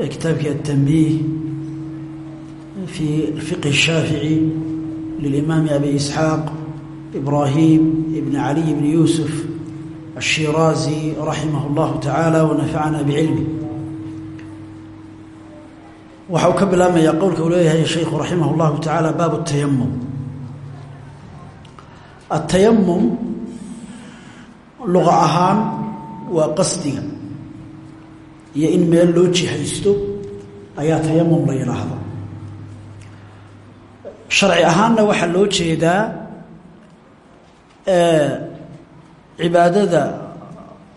كتابك التنبيه في الفقه الشافعي للإمام أبي إسحاق إبراهيم ابن علي بن يوسف الشيرازي رحمه الله تعالى ونفعنا بعلمه waxau ka bilaabmayaa qowlka uu leeyahay shaykhu raximah اllahu tacaala baabu الtayamum الtayamum luqa ahaan waa qasdiga iyo in meel loo jihaysto ayaa tayamum la yidhaahda sharci ahaanna waxaa loo jeedaa cibaadada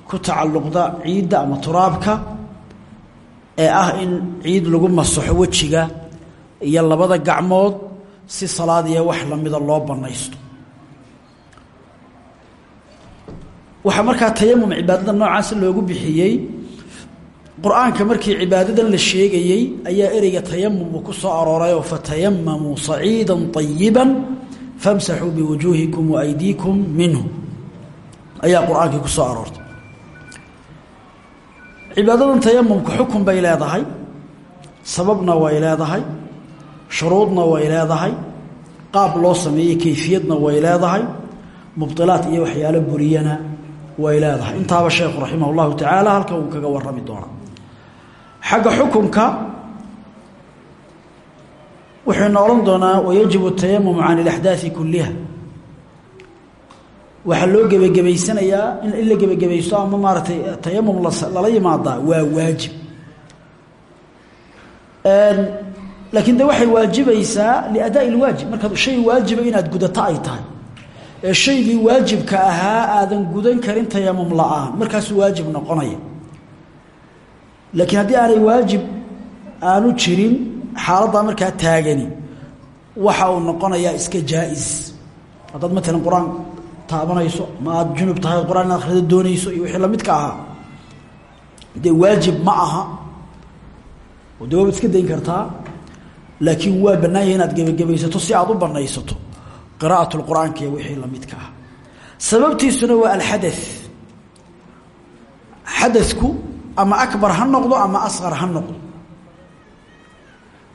ku tacalluqda ciidda ama turaabka ee ah in ciid lagu masaxo wejiga iyo labada gacmood si salaad iyo wax lamida loo banaysto. Waxaa markaa tayamum cibaadada noocaas loogu bixiyey qur'aanka markii cibaadadan la sheegayey ayaa ereyga tayamum uu ku soo aroorayoo fatayamamuu saciida طayiba famsaxuu biwujuuhikum waaydiikum minhu. Ayaa qur'aankii ku soo aroortay. Cibaadadan tayamumka xukun bay leedahay sababna way leedahay shuruudna way leedahay qaab loo sameeyey kayfiyadna way leedahay mubdilaad iyo waxyaalo buriyana way leedahay. Intaaba sheekhu raximah اllahu tacaala halkan uu kaga warrami doonaa xagga xukunka wuxuuna odhan doonaa wayajibu اtayamumu can اlaxdaai kuliha waxaa loo gebagabaysanayaa in in la gebagabaysto ama maaratay tayamum lala yimaadaa waa waajib laakiin de waxay waajibaysaa liadaa اlwaajib markaad shay waajiba inaad gudato ay tahay ee shaygii waajibka ahaa aadan gudan karin tayamum la-aan markaasuu waajib noqonaya laakiin haddii aanay waajib aanu jirin xaaladdaa markaa taagani. Waxa uu noqonayaa iska jaa-is. Haddaad matalan qur'aan taabanayso ma aada junub tahay qur'aan inaad akhrido doonayso iyo wixii lamidka ahaa dee waajib ma aha oo dee iska dayn kartaa laakiin waa bannaanya inaad gebagabaysato si aad u banaysato qira'at lqur-aanka iyo wixii lamidka ah sababtiisuna waa alxada xadadku ama akbar ha noqdo ama asqar ha noqdo.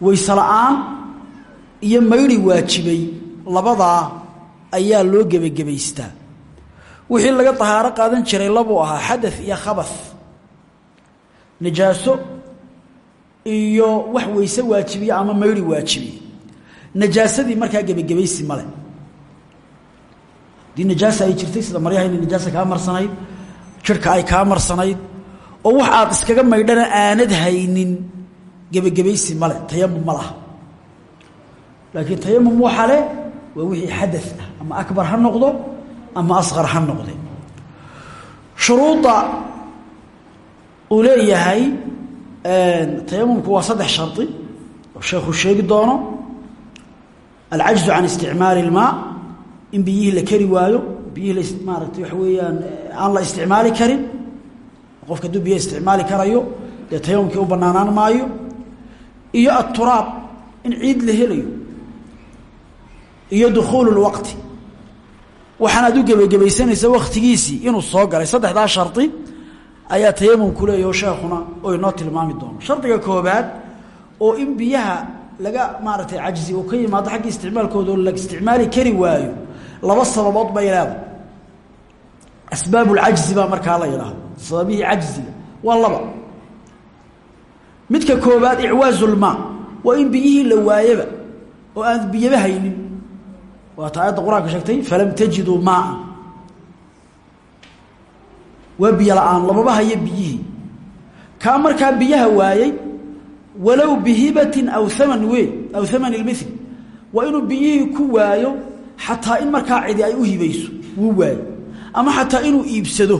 Wayse la'aan iyo mayri waajibay labadaa ayaa loo gebagabaystaa. Wixii laga tahaaro qaadan jiray labuu ahaa xadaث iyo khabaث najaaso iyo wax weyse waajibiye ama mayri waajibiye. Najaasadii markaa gebagabaysi male haddii najaasa ay jirtay sida maryahayna najaasa kaa marsanayd jirhka ay kaa marsanayd oo wax aad iskaga maydhana aanad haynin gebagabaysi male tayamum ma laakiin tayamum waxa le waa wixii xadaث ah ama akbar ha noqdo ama asqar ha noqde shuruudda uu leeyahay tayamumku waa saddex shardi oo sheekhu sheegi doono. Alcajzu can isticmaali اlmaa in biyihii la keri waayo biyihii maaragtay waxa weeyaan aan qofka hadduu biyo isticmaali karayo dee tayamumkii u banaanaan maayo iyo aturaab in ciid la helayo iyo dukhuulu lwaqti waxaan aad u gebagabaysanaysa waktigiisii inuu soo galay. Saddexdaa shardi ayaa tayamumku leeyaho sheekhuna oo inoo tilmaami doono. Shardiga koobaad oo in biyaha laga maaragtay cajzi uu ka yimaado xagga isticmaalkooda oo la isticmaali kari waayo laba sababood bay leedahay asbaab اlcajzi baa markaa la yidhaahdo. Sababihii cajziga waa laba. Midka koobaad icwaazu lmaa waa in biyihii la waayaba oo aan biyaba haynin. Waata aayadda qur'aanka sheegtay falam tajiduu maaan waa biyo la'aan lamaba hayo biyihii. Kaa markaa biyaha waayey walow bihibatin aw aman wey aw amani اlmil waa inuu biyihii ku waayo xataa in markaa cidi ay u waayo ama xataa inuu iibsado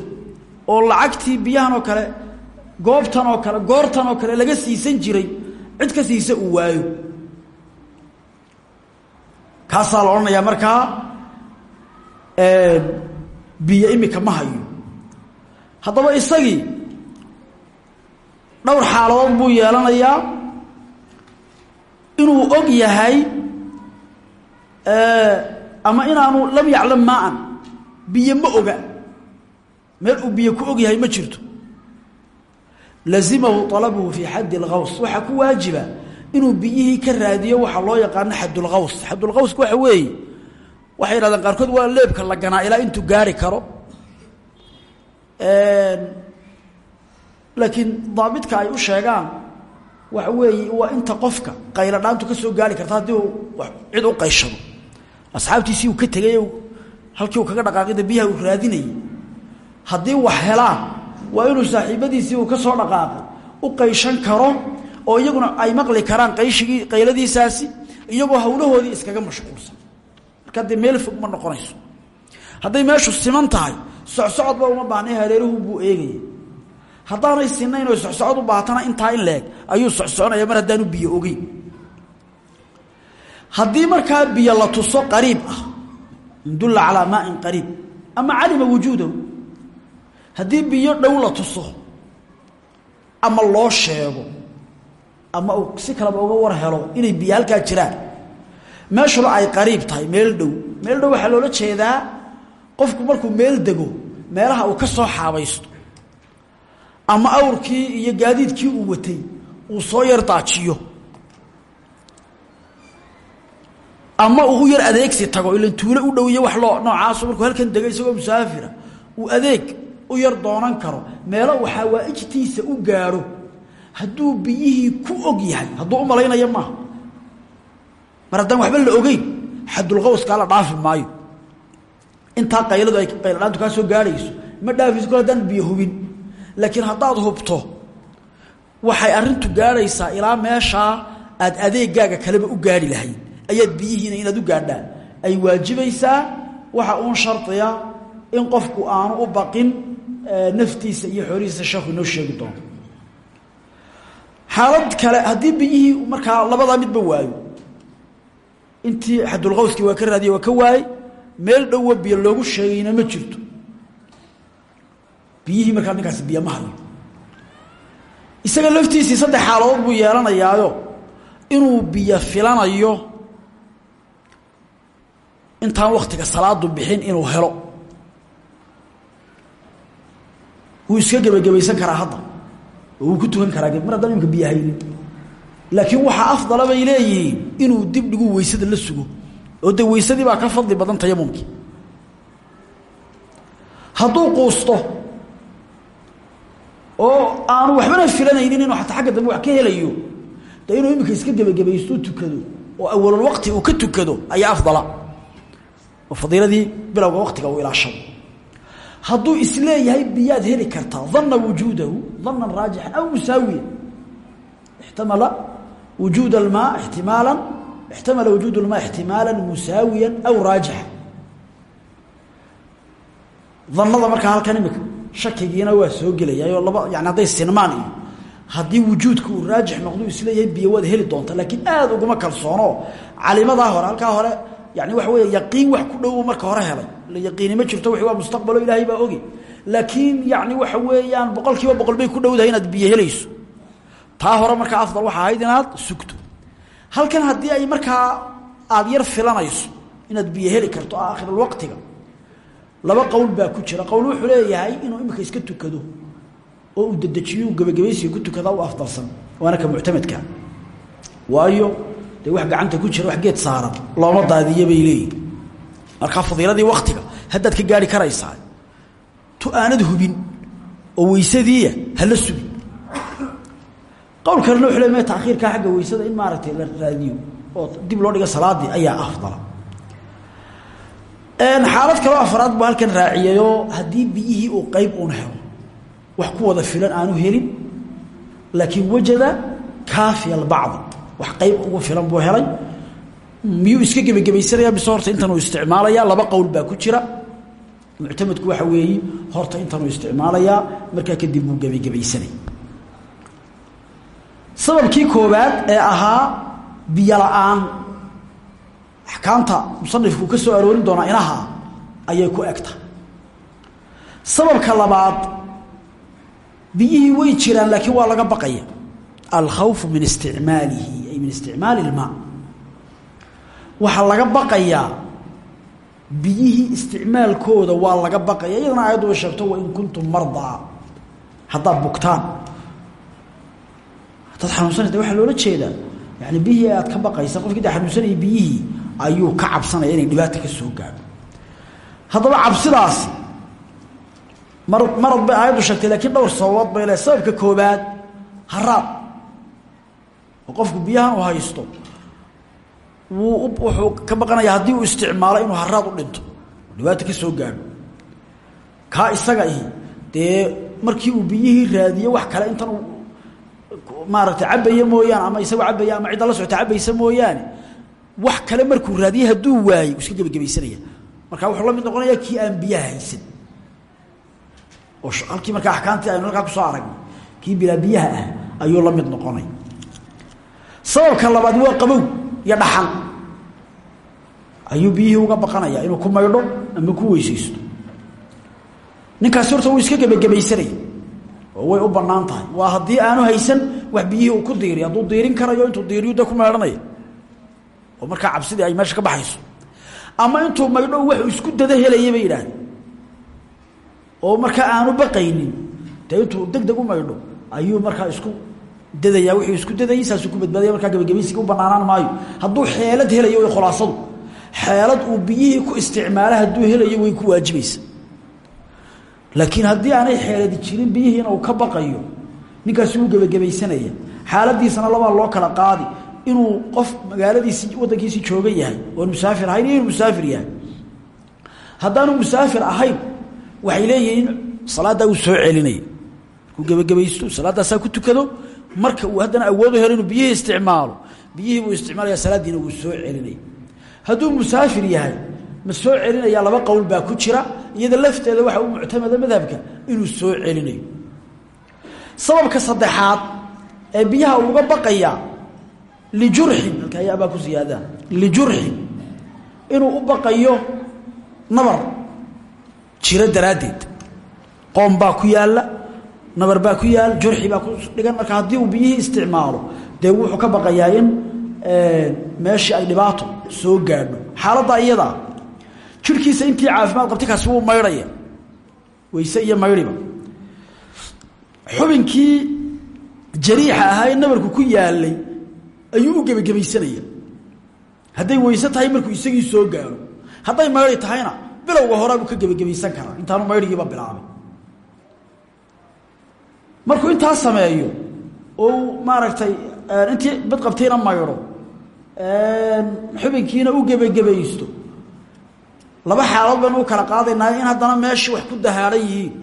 oo lacagtii biyahan oo kale goobtan oo kale goortan oo kale laga siisan jiray cid ka siisa uu waayo. Kaasaa la odhanayaa markaa biyo imika ma hayo. Haddaba isagii dhowr xaaladood buu yeelanayaa inuu og yahay ama inaanu lam yaclam maaan biyo ma oga. Meel uu biyo ku og yahay ma jirto. Lazimahu alabuhu fii xaddi اlgaws waxaa ku waajiba inuu biyihii ka raadiyo waxaa loo yaqaano xadulgaws xadulgawska waxa weeye waxay yidhahdeen qaarkood waa leebka la ganaa ilaa gaari karo. Laakiin daabidka ay u sheegaan waxa weeye waa inta qofka qaylo dhaantu ka soo gaari karta haddii uu cid u qayshado asxaabtiisii uu ka tegay halkii uu kaga dhaqaaqida biyaha uu raadinayay. Haddii wax helaan waa inuu saaxiibadiisii uu ka soo dhaqaaqay u qayshan karo oo iyaguna ay maqli karaan qayshigii qayladiisaasi iyagoo hawlahoodii iskaga mashquulsan. Marka dee meel fog ma noqonayso. Hadday meeshu siman tahay socsocodba uma baahna hareeruhu buu eegaya haddaanay sinayn oo socsocod u baatana intaa in leeg ayuu socsoconaya mar haddaanu biyo ogeyn. Haddii markaa biyo la tuso qariib ah indulla calaa maain qariib. Ama calima wujuudahu. Haddii biyo dhow la tuso ama loo sheego ama uu si kaleba uga war helo inay biyo halkaa jiraan meeshuna ay qariib tahay meel dhow. Meel dhow waxaa loola jeedaa qofku markuu meel dego meelaha uu ka soo xaabaysto ama awrkii iyo gaadiidkii uu watay uu soo yar daajiyo ama uu u yar adeegsi tago ilan tuulo u dhow iyo wax loo noocaasu markuu halkan dego isagoo musaafira uu adeeg u yar doonan karo meelo uu xawaa'ijtiisa u gaadho hadduu biyihii ku og yahay hadduu u malaynayo maaha. Mar haddaan waxba la ogeyn xadulqawskaa la dhaafi maayo. Intaa qayladu ay qayladhaantu kaa soo gaadhayso ma dhaafayso kol haddaan biyo hubin. Laakiin haddaad hubto waxay arrintu gaadhaysaa ilaa meeshaa aad adeegaaga kaleba u gaadhi lahayd ayaad biyihiina inaad u gaadhaan. Ay waajibaysaa waxa uun shardiya in qofku aanu u baqin naftiisa iyo xoolihiisa sheekhu inoo sheegi doono. Xaalad kale haddii biyihii markaa labadaa midba waayo. Intii xadulqawskii waa ka raadiye waa ka waayey meel dhowa biyo loogu sheegayna ma jirto. Biyihii markaa ninkaasi biyo ma hayo. Isaga laftiisii saddex xaaladood buu yeelanayaayo inuu biyo filanayo intaan waktiga salaadu bixin inuu helo. Wuu iska gebagabaysan karaa hadda. Oo wuu ku tukan karaa mar haddaan imka biyo laakiin waxaa afdala bay leeyihiin inuu dib dhigu weysada la sugo. Oo de weysadii baa ka fadli badan tayamumkii hadduu quusto oo aanu waxbana filanaynin inuu ataa agga dambe wax ka helayo de inuu iminka iska gebagabaysto tukado oo awalul waqti uu ka tukado ayaa afdala fadiiladii bilowga waqtiga uu ilaashado hadduu is leeyahay biyaad heli kartaa dana wujuudahu danan raajixan aw musaawiyan ixtamala wujuud almaa ixtimaala ixtamala wujuud lmaa ixtimaala musaawiya aw raajixa danada markaa halkan imika shakigiina waa soo gelayayoo laba yani hadday sinmaan iyo haddii wujuudka uu raajix noqdo is leeyahay biyo waad heli doonta. Laakiin aad uguma kalsoono. Calimadaa hore halkaa hore yani waxa wey yaqiin wax ku dhow marka hore helay. Yaqiini ma jirto waa mustaqbalo ilaahay baa ogi. Laakiin yani waxa weeyaan boqol kiiba ku dhowdahay inaad biyo helayso. Taa hore markaa afdal waxa ahayd inaad sugto. Halkan haddii ay markaa aada yar filanayso inaad biyo heli karto aakhirulwaqtiga laba qowl baa ku jira. Qowl wuxuu leeyahay inuu imika iska tukado oo uu dedejiyo uu gebagabaysiga ku tukadaa u afdalsan waana ka muctamadka waayo dee wax gacanta ku jira wax geed saaran looma daadiyo bay leeyihiin markaa fadiiladii waktiga haddaad ka gaari karaysaa tu aanad hubin oo weysadiiya hala sugi qowl kalena wuxuu le me taakhiirkaa xagga weysada in maaragtay la raadiyo oo dib loo dhiga salaadii ayaa afdala. Xaalad kaloo afraad buu halkan raaciyayoo haddii biyihii uu qeyb uun helo wax ku wada filan aanu helin laakiin wajada kaafiya albacd wax qeyb ugu filan buu helay. Miyuu iska gebagebaysanaya mise horta intanuu isticmaalayaa? Laba qowl baa ku jira. Muctamadku waxa weeyi horta intanuu isticmaalayaa markaa kadib buu gebagebaysanay. Sababkii koobaad ee ahaa biyo la'aan. Axkaamta ka soo aroorin doonaa inaha ayay ku egta. Sababka labaad biyihii way jiraan laakiin waa laga baqaya. Alkhawfu min isticmaalihi ay min isticmaali ilmaa. Waxaa laga baqayaa biyihii isticmaalkooda waa laga baqaya. Iyadana aayaddu way sheegto wain kuntum mardaa. Haddaad bugtaan haddaad xanuunsanaysa waxaa loola jeedaa yani biyihii aad ka baqaysa qofkii da xanuunsanaya biyihii ayuu ka cabsanaya inay dhibaata ka soo gaadho. Haddaba cabsidaasi mar marad bay aayaddu sheegtay laakiin dhowr sababood bay sababka koobaad haraad qofku biyahan uu haysto wuu wuxuu ka baqanaya haddii uu isticmaalo inuu haraad u dhinto. Dhibaato soo gaadho. Kaa isaga ihi dee markii uu biyihii raadiye wax kale intan uu maaragtay cabaya mooyaane ama isagoo cabaya ama cidda la socota cabaysa mooyaane wax kale markuu raadiye hadduu waayo iska gebagabaysanaya marka wuxuu la mid noqonaya kii aan biyaha oo halkii markaa axkaamtii aynu halkaa ku soo aragnay kii bilaa biyaha ah ayuu la mid noqonay sababka labaad waa qabow iyo dhaxan ayuu biyihii uga baqanaya inuu ku maydho ama ku weysaysto. Ninkaasi horta wuu iska gebagabaysanaya oo way u bannaan tahay. Waa haddii aanu haysan wax biyihii uu ku diiriy hadduu diirin karayo intuu diiriyu de ku meedhanaya oo markaa cabsidii ay meesha ka baxayso. Ama intuu maydho waxuu isku dada helaya bay yidhaahde oo markaa aanu baqaynin. Dee intuu deg deg u maydho ayuu markaa isku dadayaa wuxuu isku dadayay saasuu ku badbaadaya markaa gebagabaysiga u banaanaan maayo. Hadduu xeelad helayo way khulaasadu xeelad uu biyihii ku isticmaalo hadduu helayo way ku waajibaysa. Laakiin haddii aanay xeeladi jirin biyihiina uu ka baqayo ninkaasi wuu gebagabaysanaya xaaladiisana labaa loo kala qaadi. Inuu qof magaaladiisii wadankiisii jooga yahay oon musaafir ahayn inuu musaafir yahay. Haddaanu musaafir ahayn waxay leeyihiin salaaddaa uu soo celinaya. Markuu gebagabaysto salaadaasaa ku tukado marka uu haddana awoodu helo inuu biyihii isticmaalo. Biyihii buu isticmaalaya salaaddiina wuu soo celinaya hadduu musaafir yahay ma soo celinaya laba qowl baa ku jira iyada lafteeda waxa u muctamada madhabka inuu soo celinayo sababka saddexaad ee biyaha uga baqaya lijurxin halka ayaabaa ku ziyaada lijurxin. Inuu u baqayo nabar jiro daraaddeed. Qoom baa ku yaalla nabar baa ku yaal jurxi baa ku dhigan. Marka haddii uu biyihii isticmaalo dee wuxuu ka baqayaa in meeshii ay dhibaato soo gaadho. Xaaladda iyadaa jirkiisa intii caafimaad qabtay kaasi wuu maydhaya. Weyse iyo maydhiba. Xubinkii jariixa ahaa ee nabarku ku yaalay ayuu u gebagebaysanaya hadday weyse tahay markuu isagii soo gaaro hadday maydhi tahayna bilowga horeabuu ka gebagebaysan karaa. Intaanu maydhigiiba bilaabay markuu intaa sameeyo oo maaragtay intii bad qabtayna maydho xubinkiina u gebagebaysto. Laba xaalood baynu u kala qaadaynaa in haddana meeshii wax ku dahaaran yihiin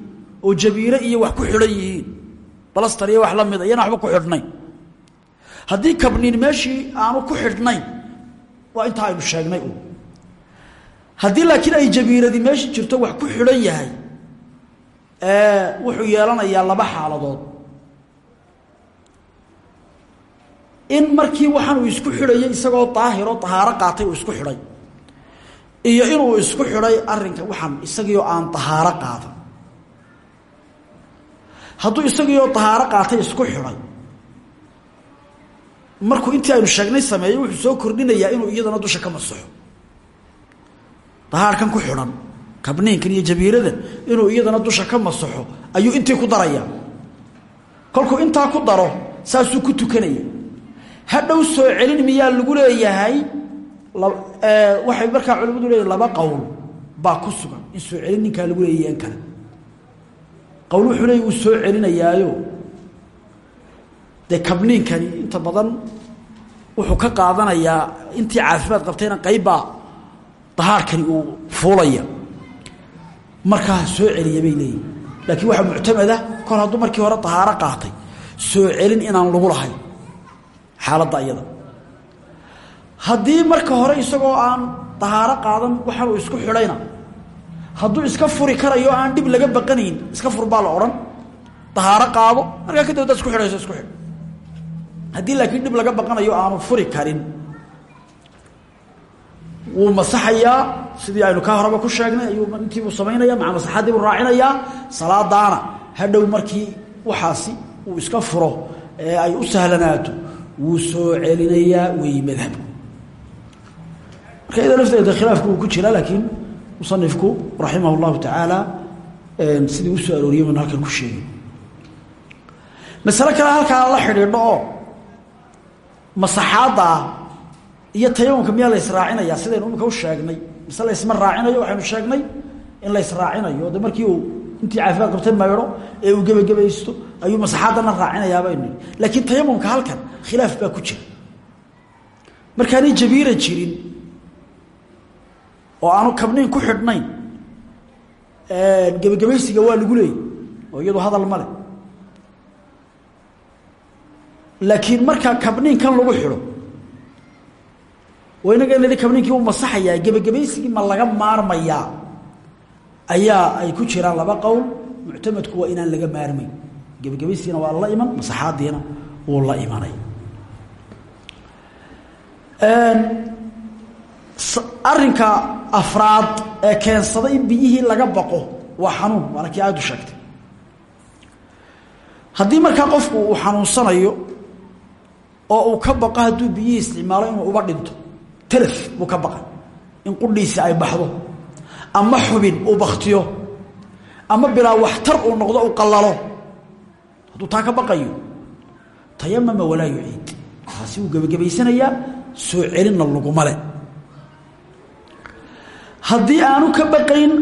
oo jabiire iyo wax ku xidhan yihiin. Balastar iyo wax la mida iyana waxba ku xidhnayn haddii kabniin meeshii aanu ku xidhnayn waa intaa aynu sheegnay u haddii laakiin ay jabiiradii meeshii jirto wax ku xidhan yahay wuxuu yeelanayaa laba xaaladood. In markii waxaan uu isku xidhayay isagoo daahiro dahaaro qaatay uu isku xidhay. Iyo inuu isku xidhay arinka waxaan isagiioo aan dahaaro qaadan hadduu isagiioo dahaaro qaatay isku xidhay. Markuu intii aynu sheegnay sameeyey wuxuu soo kordhinayaa inuu iyadana dusha ka masaxo. Dahaarkan ku xidhan kabniinkan iyo jabiiradan inuu iyadana dusha ka masaxo ayuu intii ku darayaa kolkuu intaa ku daro saasuu ku tukanaya. Hadhow soo celin miyaa lagu leeyahay waxay markaa culimadu leeyihiin laba qowl baa ku sugan in soo celin ninkaa lagu leeyahy kale. Qowl wuxuu leey wuu soo celinayaayo. Dee kabniinkani inta badan wuxuu ka qaadanayaa intii caafimaad qabtayna qaybbaa dahaarkani uu fuulaya markaa soo celiya bay leeyihiin laakiin waxaa muctamada kol hadduu markii hore dahaaro qaatay soo celin inaan lagu lahayn xaaladda iyada haddii marka hore isagoo aan dahaaro qaadan waxaan uu isku xidhayna hadduu iska furi karayo aan dhib laga baqanayn iska fur baa la odhan dahaaro qaado markaa kadib haddaad isku xidhayso isku xidh. Haddii laakiin dhib laga baqanayo aanu furi karin wuu masaxayaa sidii aynu ka horaba ku sheegnay intiibuu samaynaya maca masaxaddii buu raacinayaa salaadaana hadhow markii waxaasi uu iska furo ee ay u sahlanaato wuu soo celinayaa wey madhabku. Marka iyadoo lafteeda khilaafku uu ku jira laakiin musanifku raximah اllahu tacaala sidii u soo arooriyay banu halkan ku sheegay. Masale kale halkaa la xidhiidho oo iyo tayamumka miyaa la israacinaya sidaynu imika u sheegnay. Mise la ysma raacinayo waxaynu sheegnay in la ysraacinayo de markii uu intii caafimaad qabtay maydho ee uu gebagabaysto ayuu masaxaaddana raacinayaabanu nihi laakiin tayamumka halkan khilaaf baa ku jira. Markaanay jabiira jirin oo aanu kabniin ku xidhnayn gebagabaysiga waa lagu leeyay oo iyadu hadal male laakiin markaa kabniinkan lagu xidho kabniinkii u masaxayaa gebagabaysigii ma laga maarmayaa ayaa ay ku jiraan laba qowl muctamadku waa inaan laga maarmayn gebagabaysigiina waa la iman masaxaadiina wuu la imanay. Arinka afraad ee keensada in biyihii laga baqo waa xanuun waana kii aayaddu sheegtay. Haddii markaa qofku uu xanuunsanayo oo uu ka baqo hadduu biyihii isticmaalo inuu uba dhinto talaf buu ka baqay. In qudhiisi ay baxdo ama xubin uu baktiyo ama bilaa waxtar uu noqdo uu qallalo hadduu taa ka baqayo tayamama walaa yuciid taasi wuu gebagabaysanayaa soo celinna laguma le haddii aanu ka baqayn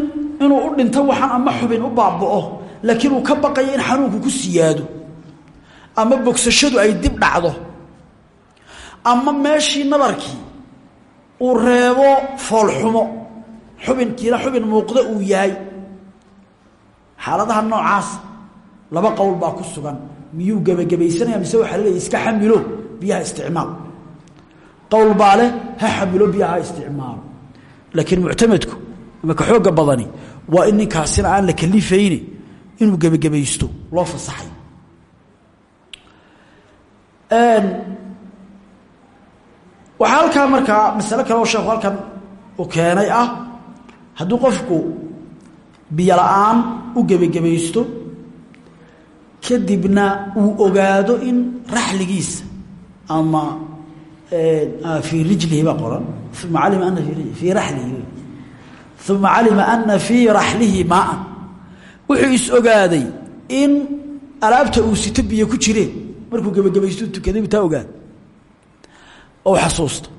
inuu u dhinto waxaan ama xubin u baaba'o laakiin uu ka baqayo in xanuunku ku siyaado ama bogsashadu ay dib dhacdo ama meeshii nabarkii uu reebo foolxumo. Xubinkiina xubin muuqda uu yahay. Xaaladaha noocaas laba qowl baa ku sugan. Miyuu gebagabaysanaya mise waxaa laleeya iska xamilo biyaha isticmaal. Qowl baa leh ha xamilo biyaha isticmaalo laakiin muctamadku ama ka xooga badani waa in ninkaasina aan la kalifayni inuu gebagabaysto loo fasaxay waxaa halkaa markaa masale kale oo sheekhu halkan uu keenay ah hadduu qofku biyo la'aan u gebagabaysto kadibna uu ogaado in raxligiisa ama fii rijlihi baa qoran. Uma calima ana fii ralihi uma calima ana fii raxlihi maaan wuxuu is ogaaday in alaabta uu sito biyo ku jireen. Markuu gebagabaysto tukaday taa oo xasuusta.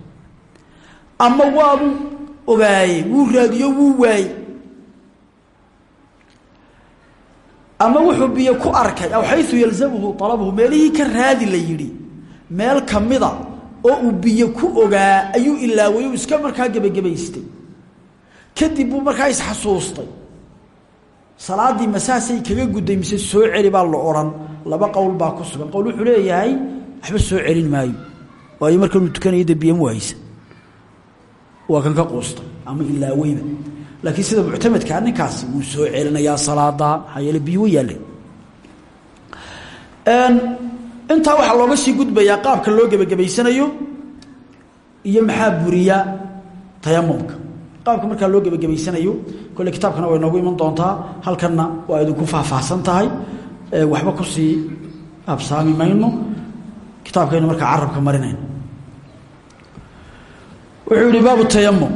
Ama waabuu ogaayey wuu raadiyo wuu waayey. Ama wuxuu biyo ku arkay aw xayu yalzamuhu alabuhu meelihii ka raadi la yidhi meel kamida oo uu biyo ku ogaa ayuu ilaaway u iska markaa gebagabaystay kadib buu markaa isxasuustay salaadii masaasay kaga gudday mise soo celi baa la odhan laba qowl baa ku sugan. Qowl wuxuu leeyahay waxba soo celin maayo waayo markanuu tukanaya de biyo mu haysa waa kan ka quustay ama ilaaweyba laakiin sida muctamadkaa ninkaasi wuu soo celinayaa salaada maxaa biyo wa yaalleen. Intaa waxaa looga sii gudbayaa qaabka loo gebagabaysanayo iyo maxaa buriya tayamumka qaabka markaa loo gebagabaysanayo kolle kitaabkana way noogu iman doontaa halkanna waa idinku faahfaahsan tahay. Waxba ku sii absaami mayno. Kitaabkaynu markaa carabka marinayno wuxuu yihi baabu tayamum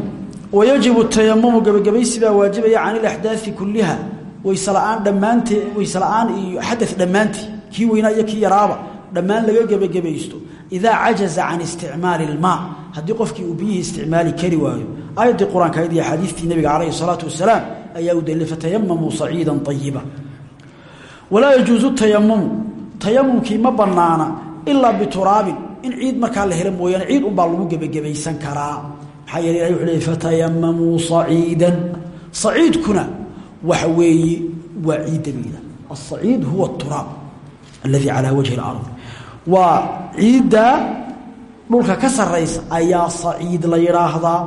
wayajibu tayamumu gebagabaysi baa waajibaya can ilaxdaai kuliha waysela'aan dhammaantee waysela'aan iyo xada dhammaantii. Kii weynaa iyo kii yaraaba. Dhammaan laga gebagabaysto idaa cajaza can isticmaali ilmaa haddii qofkii uu biyihii isticmaali kari waayo. Aayaddii qur'aanka ayd iyo axaadiistii nabiga calayhi salaatu wasalaam ayaa u daliilay fatayamamuu saciidan ayiba walaa yajuusu tayamumu tayamumkii ma banaana ilaa bituraabin in ciid markaa la helo mooyaane ciid unbaa lagu gebagabaysan karaa. Maxaa yeele ilahi wuxuu leey fatayamamuu saciidan. Saciidkuna waxa weeye waa ciidda bayda asaciid huwa turaab alladii calaa wajhi اlarض waa ciidda dhulka ka saraysa ayaa saciid la yidhaahdaa.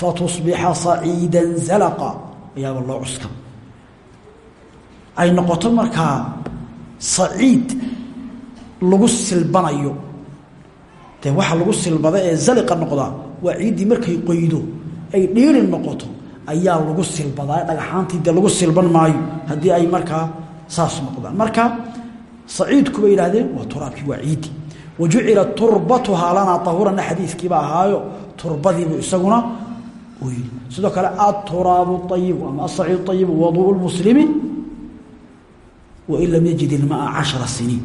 Fatusbixa saciida zalaqa ayaaba loo cuska ay noqoto markaa saciid lagu silbanayo dee waxa lagu silbada ee zaliqa noqdaa waa ciiddii markay qoydo ay dhiiri noqoto ayaa lagu silbadaa dhagaxaantii dee lagu silban maayo haddii ay markaa saas noqdaan. Marka saciidku bay yidhahdeen waa turaabkii waa ciiddi wa jucila turbatuhaa lanaa tahurana xadiiskiiba ahaayo turbadiibu isaguna uu yidhi. Sidoo kale aturaabu ayibu ama asaciid ayibu waduu lmuslimi wain lam yajid ilmaa cashara siniin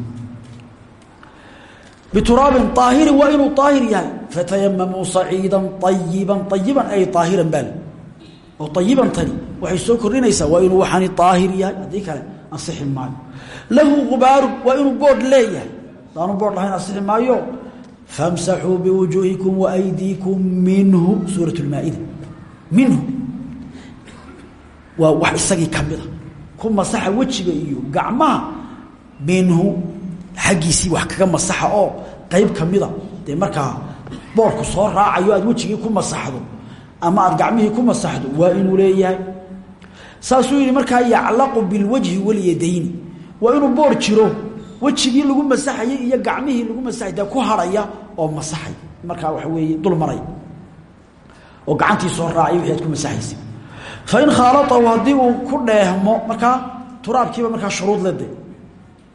bituraabin aahirin waa inuu aahir yahay fatayamamuu saciidan ayiban ayiban ay aahiran baal oo ayiban tani waxay soo kordhinaysaa waa inuu waxaani aahir yahay haddii kale ansixi maayo lahu gubaaru waa inuu boodh leeyahay hadaanu boodh lahayn ansixi maayo famsaxuu biwujuuhikum waaydiikum minhu suurat lmaa-ida minhu waa wax isagii kamida ku masaxa wejiga iyo gacmaha minhu xaggiisii wax kaga masaxa oo qayb kamida dee markaa boorku soo raacayo aad wejigii ku masaxdo ama aad gacmihii ku masaxdo waa inuu leeyahay. Saasuu yidhi markaa yaclaqu bilwajhi walyadayni. Waa inuu boor jiro wejigii lagu masaxayay iyo gacmihii lagu masaxay ku harhaya oo masaxay. Markaa waxa weeye dul oo gacantii soo raacay wixii ku masaxaysa fain khaalatahu haddii ku dheehmo markaa turaabkiiba markaa shuruud lede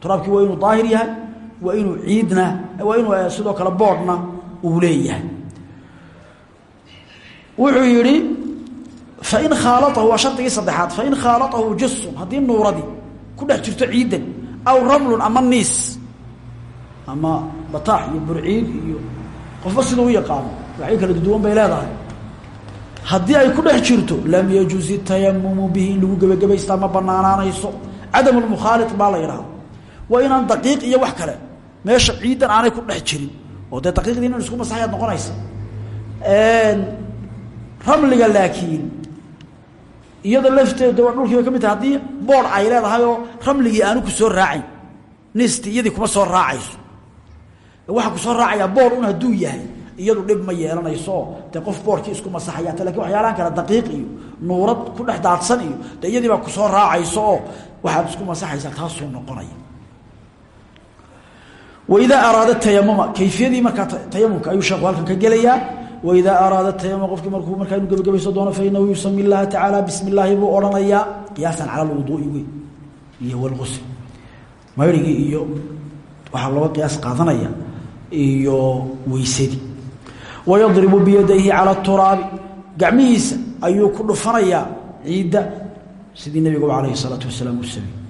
turaabkii waa inuu daahir yahay waa inuu ciidna waa inuu sidoo kale boodhna uu leeyahay. Wuxuu yidhi fain khaalatahu waa shardigii saddexaad fain khaalatahu jisun haddii nuuradii ku dhex jirto ciidan aw ramlun ama niis ama bataax iyo burciid iyo qofba sidau u waxay kala duwan bay leedahay. Haddii ay ku dhex jirto lam yajuzi tayamumu bihi in lagu gebagabaystaa ma banaanaanayso. Cadam lmukhaali baa la yidhaahda waa inaan daqiiq iyo wax kale. Meesha ciidan aanay ku dhex jirin. Oo dee daqiiqdii inan isku masaxayaad noqonaysa ramliga laakiin iyada lafteeda waa dhulkii bay ka mid tahay haddii boodh ay leedahay oo ramligii aanu ku soo raacayn. Nisti iyadii kuma soo raacayso. Waxaa ku soo raacayaa boodh un hadduu yahay iyadu dhib ma yeelanayso. Dee qof boorkii isku masaxayaata laakiin waxyaalahan kale daqiiq iyo nuurad ku dhex daadsan iyo de iyadii baa ku soo raacayso. Oo waxaad isku masaxaysaa taasuu noqonaya waidaa araada tayamuma kayfiyadii markaa tayamumka ayuu sheeku halkan ka gelayaa. Waidaa araada tayamuma qofkii markuu markaa inu gebagabayso doono fainahu yusami llaha tacaala bismi illaahi buu odhanayaa qiyaasan cala lwuduui wey iyo walgusl mayrigii iyo waxaa looga qiyaas qaadanaya iyo weysadii wayadribu biyadayhi cala turaabi. Gacmihiisa ayuu ku dhufanayaa ciidda sidii nabiguba calayhi salaatu wasalaam uu sameeyey.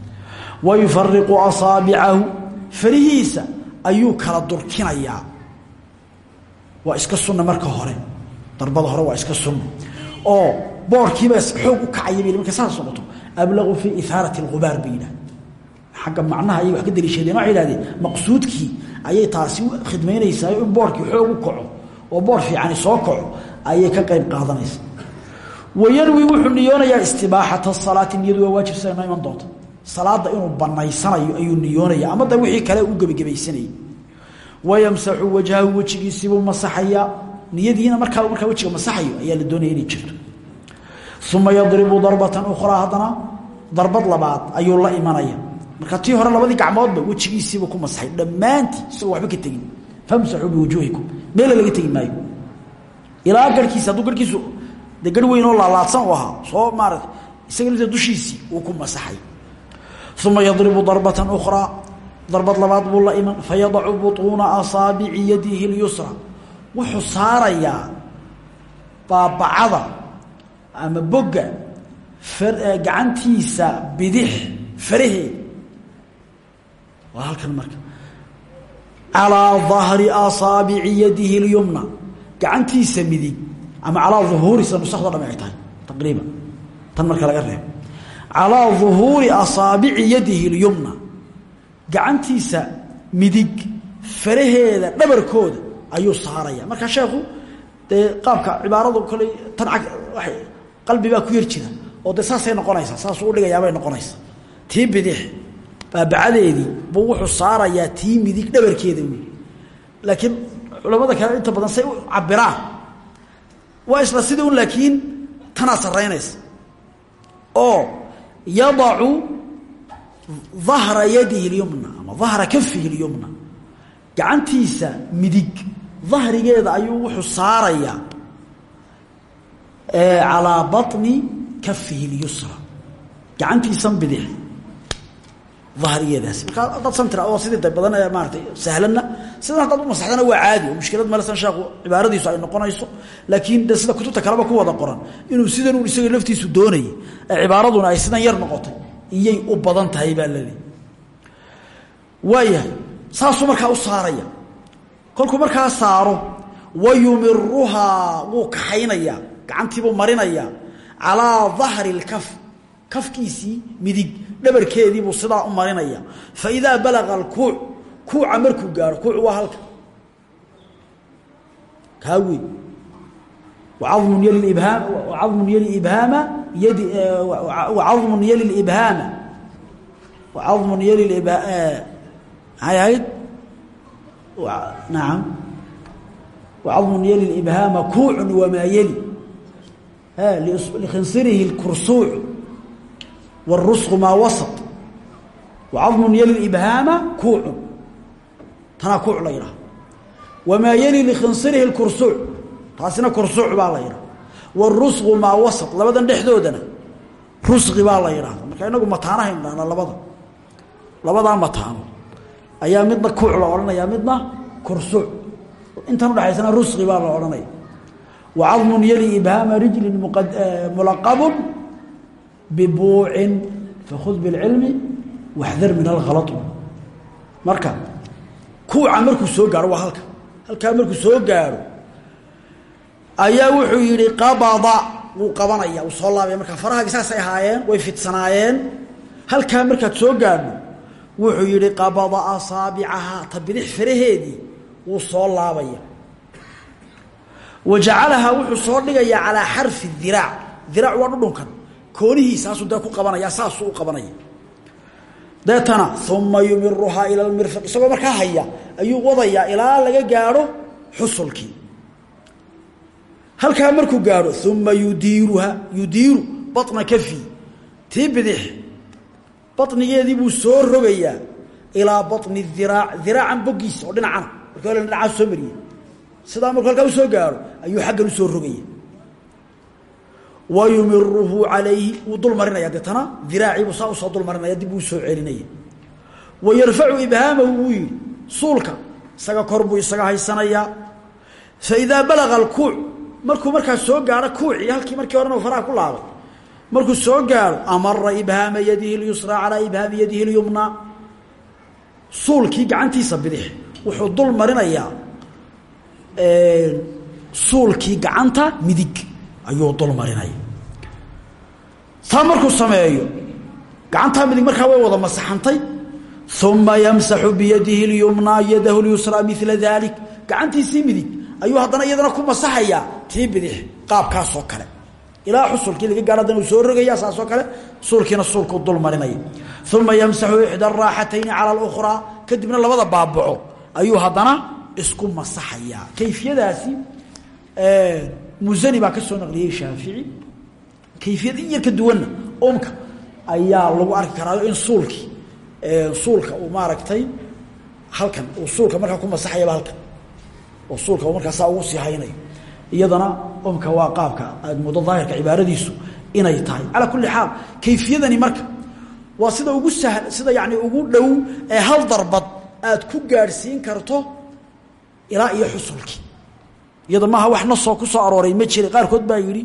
Wayufariqu asaabicahu farihiisa ayuu kala durkinayaa. Waa iska sunna marka hore. Darbada hore waa iska sunna. Oo boorkiiba xoog u kacaya bay marka saas noqoto ablaqu fii ihaarati alghubaar bay yidhahdeen xagga macnaha ayay wax ka daliishadeen waxay yidhahdeen maqsuudkii ayay taasi u in boorkii xoog u kaco. Oo boor fiicani soo kaco ayay ka qayb qaadanaysa wayanwi wuxuu niyoonayaa istibaaxata salaati niyadu waa waajib sida noo iman doonta salaada inuu banaysanayo ayuu niyoonaya ama da wixii kale u gebagebaysanayay wayamsaxu wajhahu wejigiisiibuu masaxayaa. Niyadiina markaa markaa wejiga masaxayo ayaa la doonaya inay jirto. Uma yadribu darbatan ukhraa haddana darbad labaad ayuu la imanaya. Marka tii hore labadii gacmoodba wejigiisiiba ku masaxay. Dhammaantii isagoo waxba ka tegin. Famsaxuu biwujuuhikum. Meela laga tegi maayo. Ilaa garhkiisa hadduu garhkiisu garh weyn oo laalaadsan u ahaa soo maarata isaga dushiisii uu ku masaxay uma yadribu darbatan ukhraa darbad labaad buu la iman fayadacu butuuna asaabici yadihi اlyusra wuxuu saarayaa baabacada ama bogga gacantiisa bidix faraheeda waa halkan marka calaa dahri asaabici yadihi اlyumna gacantiisa midig ama calaa duhuurisa nusakda dhamay ay tahay taqriiban tan marka laga reebo calaa duhuuri asaabici yadihi lyumna gacantiisa midig faraheeda dhabarkooda ayuu saaraya. Marka sheekhu dee qaabka cibaaradu koley tan ag qalbibaa ku yar jira. Oo dee saasay noqonaysaa saasuu udhigayaabay noqonaysaa. Tii bidix baabacadeedii buu wuxuu saarayaa tii midig dhabarkeeda wey laakiin culamada kale inta badan say u cabiraan waa isla sidii un laakiin tanaa oo yadacu dahra yadihi lyumna ama dahra kafihi lyumna gacantiisa midig dahrigeeda ayuu wuxuu saarayaa calaa baطni kafihi lyusra gacantiisan bidix dahrigeedaasi markaa haddaad san tira oo sidii da badan maaratay sahlanna. Sidan haddaad u masaxdana waa caadi. Oo mushkilad malesan sheekhu cibaaradiisu ay noqonayso. Laakiin de sida kutubta kaleba ku wada qoran inuu sidan un isaga laftiisu doonayay ee cibaaraduna ay sidan yar noqotay iyay u badan tahay baa laleeyahy waayahay saasuu markaa u saaraya. Kolkuu markaa saaro wayumiruhaa wuu kaxaynayaa gacantiibuu marinayaa calaa dahri اlkaf kafkiisii midig dhabarkeediibuu sidaa u marinaya faidaa balaga alkuuc kuuca markuu gaaro kuuc waa halka kaa wey wacadmun yali ibhaam wacadmun yali ibhaama yadi wacadmun yali ibhaama wacadmun yali maxay ahayd naam wacadmun yali ibhaama kuucun wamaa yali likhinsirihi اkursuuc wاrusqu maa wasط wacadmun yali ibhaama kuucun tanaa kuuc la yidhaha wamaa yali likhinsirihi اkursuuc taasina kursuuc baa la yidhaha wاrusqu maa wasط labadan dhexdoodana rusqi baa la yidhahda marka inagu mataanahayn dhahna labada labadaa mataano ayaa midna kuuc la odhanaya midna kursuuc intan udhaxaysana rusqi baa la odhanaya wacadmun yali ibhaama rijlin mulaqabun bibuucin fakhud bilcilmi waxdar min alkhalط marka kuuca markuu soo gaaro waa halka halkaa markuu soo gaaro ayaa wuxuu yihi qabada wuu qabanaya wuu soo laabaya markaa farahagi saasay ahaayeen way fidsanaayeen halkaa markaad soo gaadho wuxuu yihi qabada asaabicahaa ta bidix faraheedii soo laabaya wa wuxuu soo dhigayaa calaa xarfi diraac diraac waa koonihiisaasu dee ku qabanaya saasuu u qabanaya. Deetana uma yumiruhaa ila lmirfiq isagoo markaa haya ayuu wadayaa ilaa laga gaadho xusulkii. Halkaa markuu gaadho uma yudiiruha yudiiru bana kafi tii bidix banigeedii buu soo rogayaa ilaa bani diraac diraacan boggiisa oo dhinacana. Markii hore dhinacaas soo mariyey. Sidaa markuu halkaa u soo xaggan u soo rogaya wayumiruhu calayhi wuu dul marinaya deetana diraaciibuu saa u soo dul marinaya dib uu soo celinaya wa yarfacu ibhaamahu wuu yihi suulka isaga kor buu isaga haysanayaa fa idaa balaga alkuuc markuu markaa soo gaadho kuucii halkii markii horena faraha ku laabay markuu soo gaadho amara ibhaama yadihi lyusraa calaa ibhaami yadihi lyumnaa suulkii gacantiisa bidix wuxuu dul marinayaa suulkii gacanta saa markuu sameeyo? Gacantaa midig markaa way wada masaxantay. Uma yamsaxu biyadihi lyumnaa yadahu lyusraa mila daalik gacantiisii midig ayuu haddana iyadana ku masaxayaa tii bidix qaabkaasoo kale. Ilaa xusulkii laga gaadho haddana uu soo rogaya saasoo kale suulkiina suulkuu dul marinaya uma yamsaxu ixda araaxatayni cala alukhraa. Kadibna labada baabaco ayuu haddana isku masaxayaa. Kayfiyadaasi musani baa ka soo naqliyey shaafici kayfiyad yar ka duwanna. Umka ayaa lagu arki karaayo in suulkii suulka uu maaragtay halkan uu suulka markaa ku masaxayaba halkan. Oo suulka uu markaa saa ugu sii haynayo. Iyadana umka waa qaabka aad muddo daahirka cibaaradiisu inay tahay. Calaa kulli xaal kayfiyadani marka waa sida ugu sahl sida yani ugu dhow ee hal darbad aad ku gaadhsiin karto ilaa iyo xusulkii iyada maaha wax nasoo ku soo arooray ma jira qaarkood baa yidhi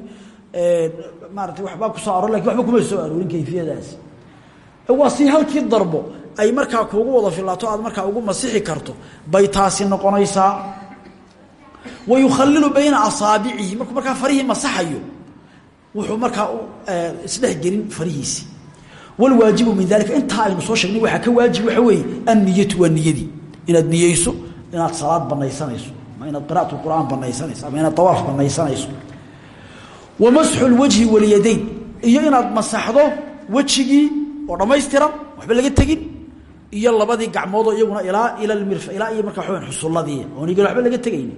maarata waxbaa ku soo aroor laakiin waxba kuma soo aroorin kayfiyadaasi waa si halkii darbo ay markaa kuugu wada filaato aad markaa ugu masixi karto bay taasi noqonaysaa. Wa yukhalilu bayna asaabicihi markuu markaa farihii masaxayo wuxuu markaa isdhex gelin farihiisi. Walwaajibu min dalika intaa aynu soo sheegnay waxaa ka waajib waxa weeye anniyatu waa niyadii inaad niyeyso inaad salaad banaysanayso ama inaad qira'at qur'aan banaysanayso ama inaad tawaaf banaysanayso wa masxu lwajhi walyadayn iyo inaad masaxdo wejigii oo dhammaystiran waxba laga tegin. Iyo labadii gacmoodoo iyaguna ilaa ila mir ilaa iyo markaa waxawan xusulladii oon igana waxba laga tegayni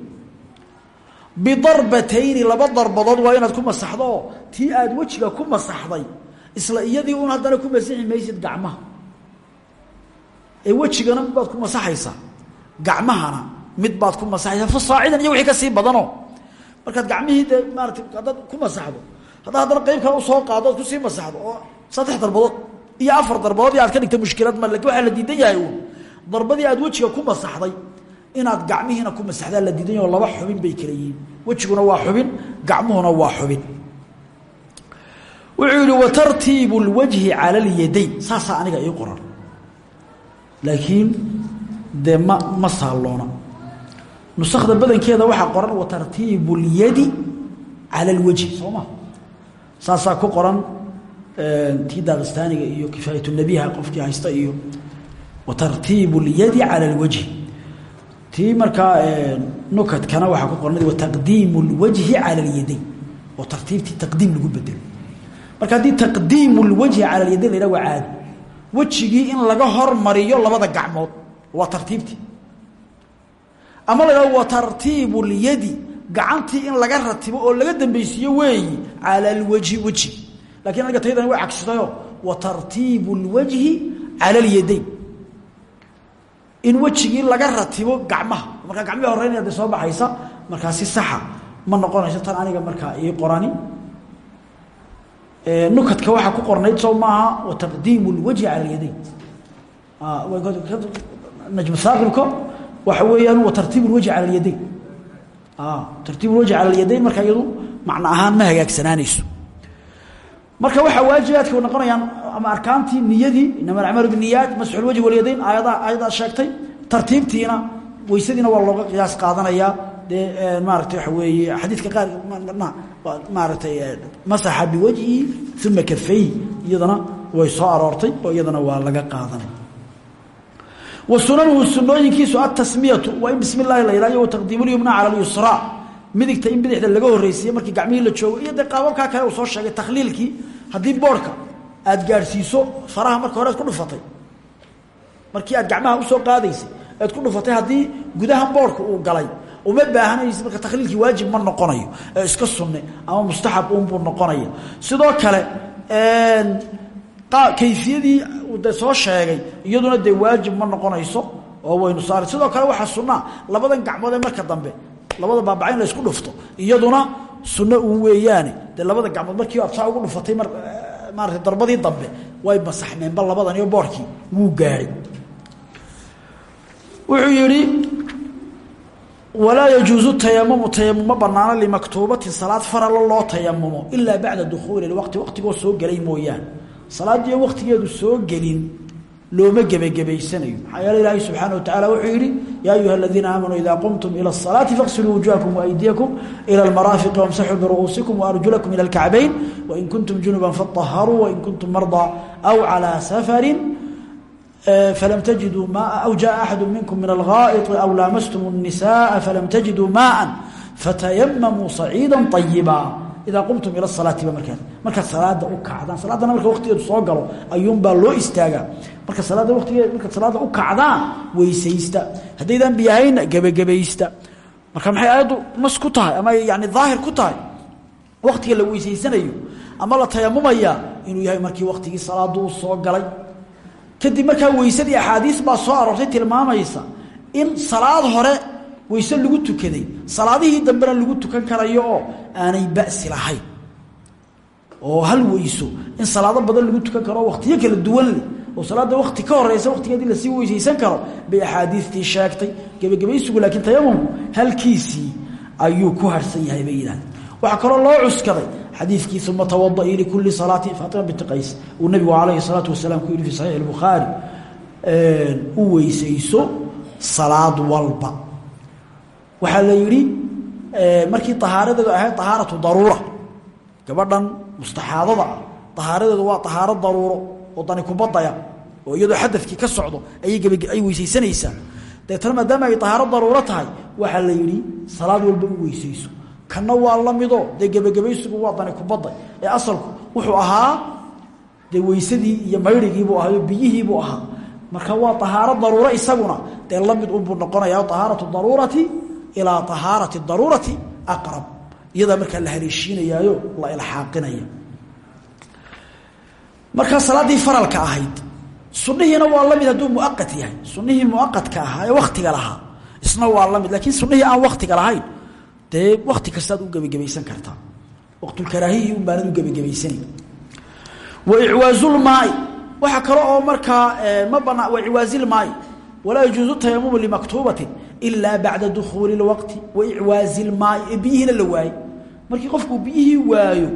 bidarbatayni laba darbadood waa inaad ku masaxdo. Tii aad wejiga ku masaxday isla iyadii un haddana ku masixi maysid gacmaha. Ee wejigana baad ku masaxaysaa. Gacmahana mid baad ku masaxaysa fasaacidan iyo wixii ka sii badanoo markaad gacmihii dee maarata haddaad ku masaxdo haddaa haddana qayb kale u soo qaado oad ku sii masaxdo oo saddex darbadood iyo afar darbadood aad ka dhigta mushkilad ma laakiin waxaa la diidan yahay uun. Darbadii aad wejiga ku masaxday inaad gacmihiina ku masaxdaa la diidan yaho laba xubin bay kala yihiin. Waa xubin gacmuhuna waa xubin. Wuxuu yihi watartiibu اlwajhi cala اlyadayn saasaa aniga ii qoran. Laakiin dee ma nusakda badankeeda waxaa qoran watartiibu اlyadi cala اlwajhi soo ma saasaa ku qoran tii daaqistaniga iyo kifaayat nabiha qofkii haysta iyo watartiibu اlyadi cala اlwajhi tii markaa nukadkana waxaa ku qoran wataqdiimu اlwajhi cala اlyadayn oo tartiibtii taqdiim lagu bedelo marka haddii taqdiimu lwajhi cala lyadayn la yhah waa caadi wejigii in laga hormariyo labada gacmood waa tartiibtii ama la wa tartiibu lyadi gacantii in laga ratibo oo laga dambeysiiyo weeyi cala alwajhi weji laakiin aniga taydani way cagsitayo wa tartiibu lwajhi cala alyadayn. In wejigii laga ratibo gacmaha. Markaa gacmihii horeynaya soo baxaysa markaa saxa ma noqonayso tan aniga markaa ii qorani. Nukadka waxaa ku qornayd soo maaha wataqdiimu اlwajhi cala اlyadayn najm saaqilka waxa weeyaan watartiib اlwajhi cala اlyadayn tartiib اlwajhi cala اlyadayn marka iyadu macno ahaan ma hagaagsanaanayso marka waxaa waajibaadka noqonayaan ama arkaantii niyadii inama acmalu bniyaat masxu lwajhi walyadayn aayada aayadaad sheegtay tartiibtiina weysadiina waa looga qiyaas qaadanayaa dee maarata waxa weeye xadiidka qaar maaragtay masaxa biwajhi uma kafayhi iyadana way soo aroortay oo iyadana waa laga qaadanay wa sunanuhu sunooyinkiisu atasmiyatu waa in bismi llahi la yihahyo wataqdiimulyumna cala lyusra midigta in bidixda laga horreysiiye markii gacmihii la joogo iyo dee qaababkaa kale uu soo sheegay takhliilkii haddii boodhka aad gaadhsiiso faraha marka hore ad ku dhufatay. Markii aad gacmaha u soo qaadaysay ead ku dhufatay haddii gudaha boodhka uu galay. Uma baahanaysa marka takhliilkii waajib ma noqonayo ee iska sunne ama mustaxab unbuu noqonaya sidoo kale kayfiyadii de soo sheegay iyaduna dee waajib ma noqonayso oo waynu saara sidoo kale waxaa sunnaa labadan gacmood ee marka dambe labada baabaca in la isku dhufto. Iyaduna sunno uun weeyaane dee labada gacmood markii aad saa ugu dhufatay mar maarata darbadii dambe way masaxmeenba labadan iyo boorkii wuu gaadhay wuxuu yidhi walaa yajuusu tayamumu tayamum ma banaano limaktuubatin salaad faralo loo tayamumo ilaa bacda dukhuuli waqti. Waqtigoo soo gelay mooyaane salaadiyo waqtigeedu soo gelin looma gebagabaysanayo maxaa yeele ilaahay subxaana wa tacala wuxuu yidhi yaa ayuha aladiina aamanuu idaa qumtum ila asalaati faqsiluu wujuhakum waaydiyakum ila almaraafiqi wamsaxuu biru'uusikum waarjulakum ila alkacbayn wain kuntum junuban faطaharuu wain kuntum mardaa aw calaa safarin فلم تجدوا ماء أو جاء أحد منكم من الغائط أو لامستم النساء فلم idaa qumtum ila salaatiba markaas. Markaad salaada u kacdaan. Salaadana marka waqtigeedu soo galo ayuunbaa loo istaagaa. Marka salaada waqtigeed markaad salaada u kacdaan weysaysta. Haddaydaan biyahaynna gebagabaysta marka maxay aayaddu nas ku tahay? Ama yani daahir ku tahay? Waqtiga la weysaysanayo ama la tayamumayaa inuu yahay markii waqtigii salaadu u soo galay. Kadib markaa weysadii axaadiis baa soo aroortay tilmaamaysa in salaad hore weyse lagu tukaday. Salaadihii dambena lagu tukan karayo aanay ba'si lahayn oo hal weyso in salaado badan lagu tukan karo oo wakhtiyo kala duwan leh. Oo salaada wakti ka horeysa waktigeedii la sii weysaysan karo bay axaadiistii sheegtay. Gebagabaysigu laakiin tayamumku halkiisii ayuu ku harsan yahay bay yidhahdeen. Waxaa kaloo loo cuskaday xadiidkii uma tawadaii likulli salaati faatima binti qays uu nabigu calayhi salaatu wasalaam ku yihi fi saxiix albukhaari u weysayso salaad walba waxaa la yidhi markii ahaaradeedu ahayd ahaaratu daruura. Gabadhan mustaxaadada ah waa ahaaro daruuro oo dani kubadaya oo iyadoo xadadkii ka socdo ayay weysaysanaysaa deetana maadaama ay ahaaro daruuro tahay waxaa la yidhi salaad walba u weysayso. Kana waa la mido dee gebagabaysigu waa dani kubadda ee asalku wuxuu ahaa dee weysadii iyo mayrigiibuu ahaayo biyihiibuu ahaa. Marka waa ahaaro daruuro isaguna dee la mid unbuu noqonaya ahaaratu daruurati ilaa ahaarati daruurati aqrab. Iyadaa markaa la haleeshiinayaayo la ilxaaqinaya. Markaa salaaddii faralka ahayd sunnihiina waa la mid hadduu yahay. Sunnihii muaqadka ahaa ee waktiga lahaa isna waa la laakiin sunihii aan waktiga lahayn dee wakti kastaad u gebagabaysan kartaa waqtulkaraahiyi un baanad u gebagabaysanayn wa icwaazulmaai waxaa kale oo markaa ma banaa wa icwaazilmaai walaa yajuuzu tayamumu limaktuubatin ilaa bacda dukuuli lwaqti wa icwaazi lmaai ee biyihiina la waayey markii qofkuu biyihii waayo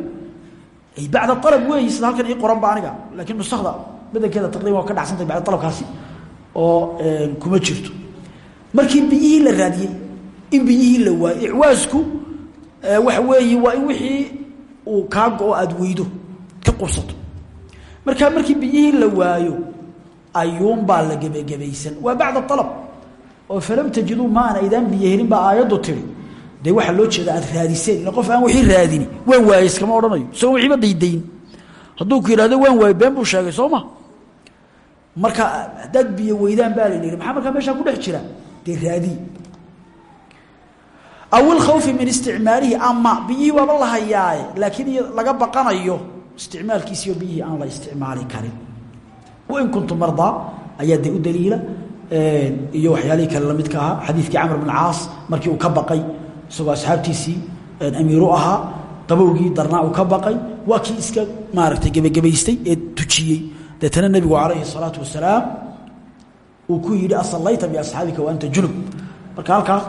bacda alab weeyi sida halkan ii qoran ba aniga laakiin nusakda badankeeda taqriban waa ka dhacsantay bacda alabkaasi oo kuma jirto markii biyihii la raadiyey in biyihii la waayo icwaasku waxa weeye waa in wixii uu kaa go-o aada weydo ka qubsato markaa markii biyihii la waayo ayuunbaa la gebagebaysan waa bacda alab oo falam tajiduu maana aydaan biyo helin baa aayaddu tiri. Dee waxaa loo jeeda aad raadiseen. Qof aan wixii raadini waan waayey iskama odhanayo. Isagoo wixiiba daydayn. Hadduu ku yidhahdo waan waayey been buu sheegay soo ma? Marka haddaad biyo weydaan baa la yihi maxaa markaa meeshaa ku dhex jira? Dee raadiyi aw ilkhawfi min isticmaalihi ama biyihii waaba la hayaaye laakiin laga baqanayo isticmaalkiisiyo biyihii aan la isticmaali karin wain kuntum mardaa ayaa dee u daliila iyo waxyaalihii kale lamidka ahaa xadiidkii camr bn caas markii uu ka baqay isagoo asxaabtiisii amiiru ahaa qabowgii darnaa uu ka baqay waa kii iska maaragtay gebagabaystay ee tujiyey deetana nebigu calayhi salaatu wasalaam uu ku yidhi asallayta biasxaabika wa anta junub marka halkaas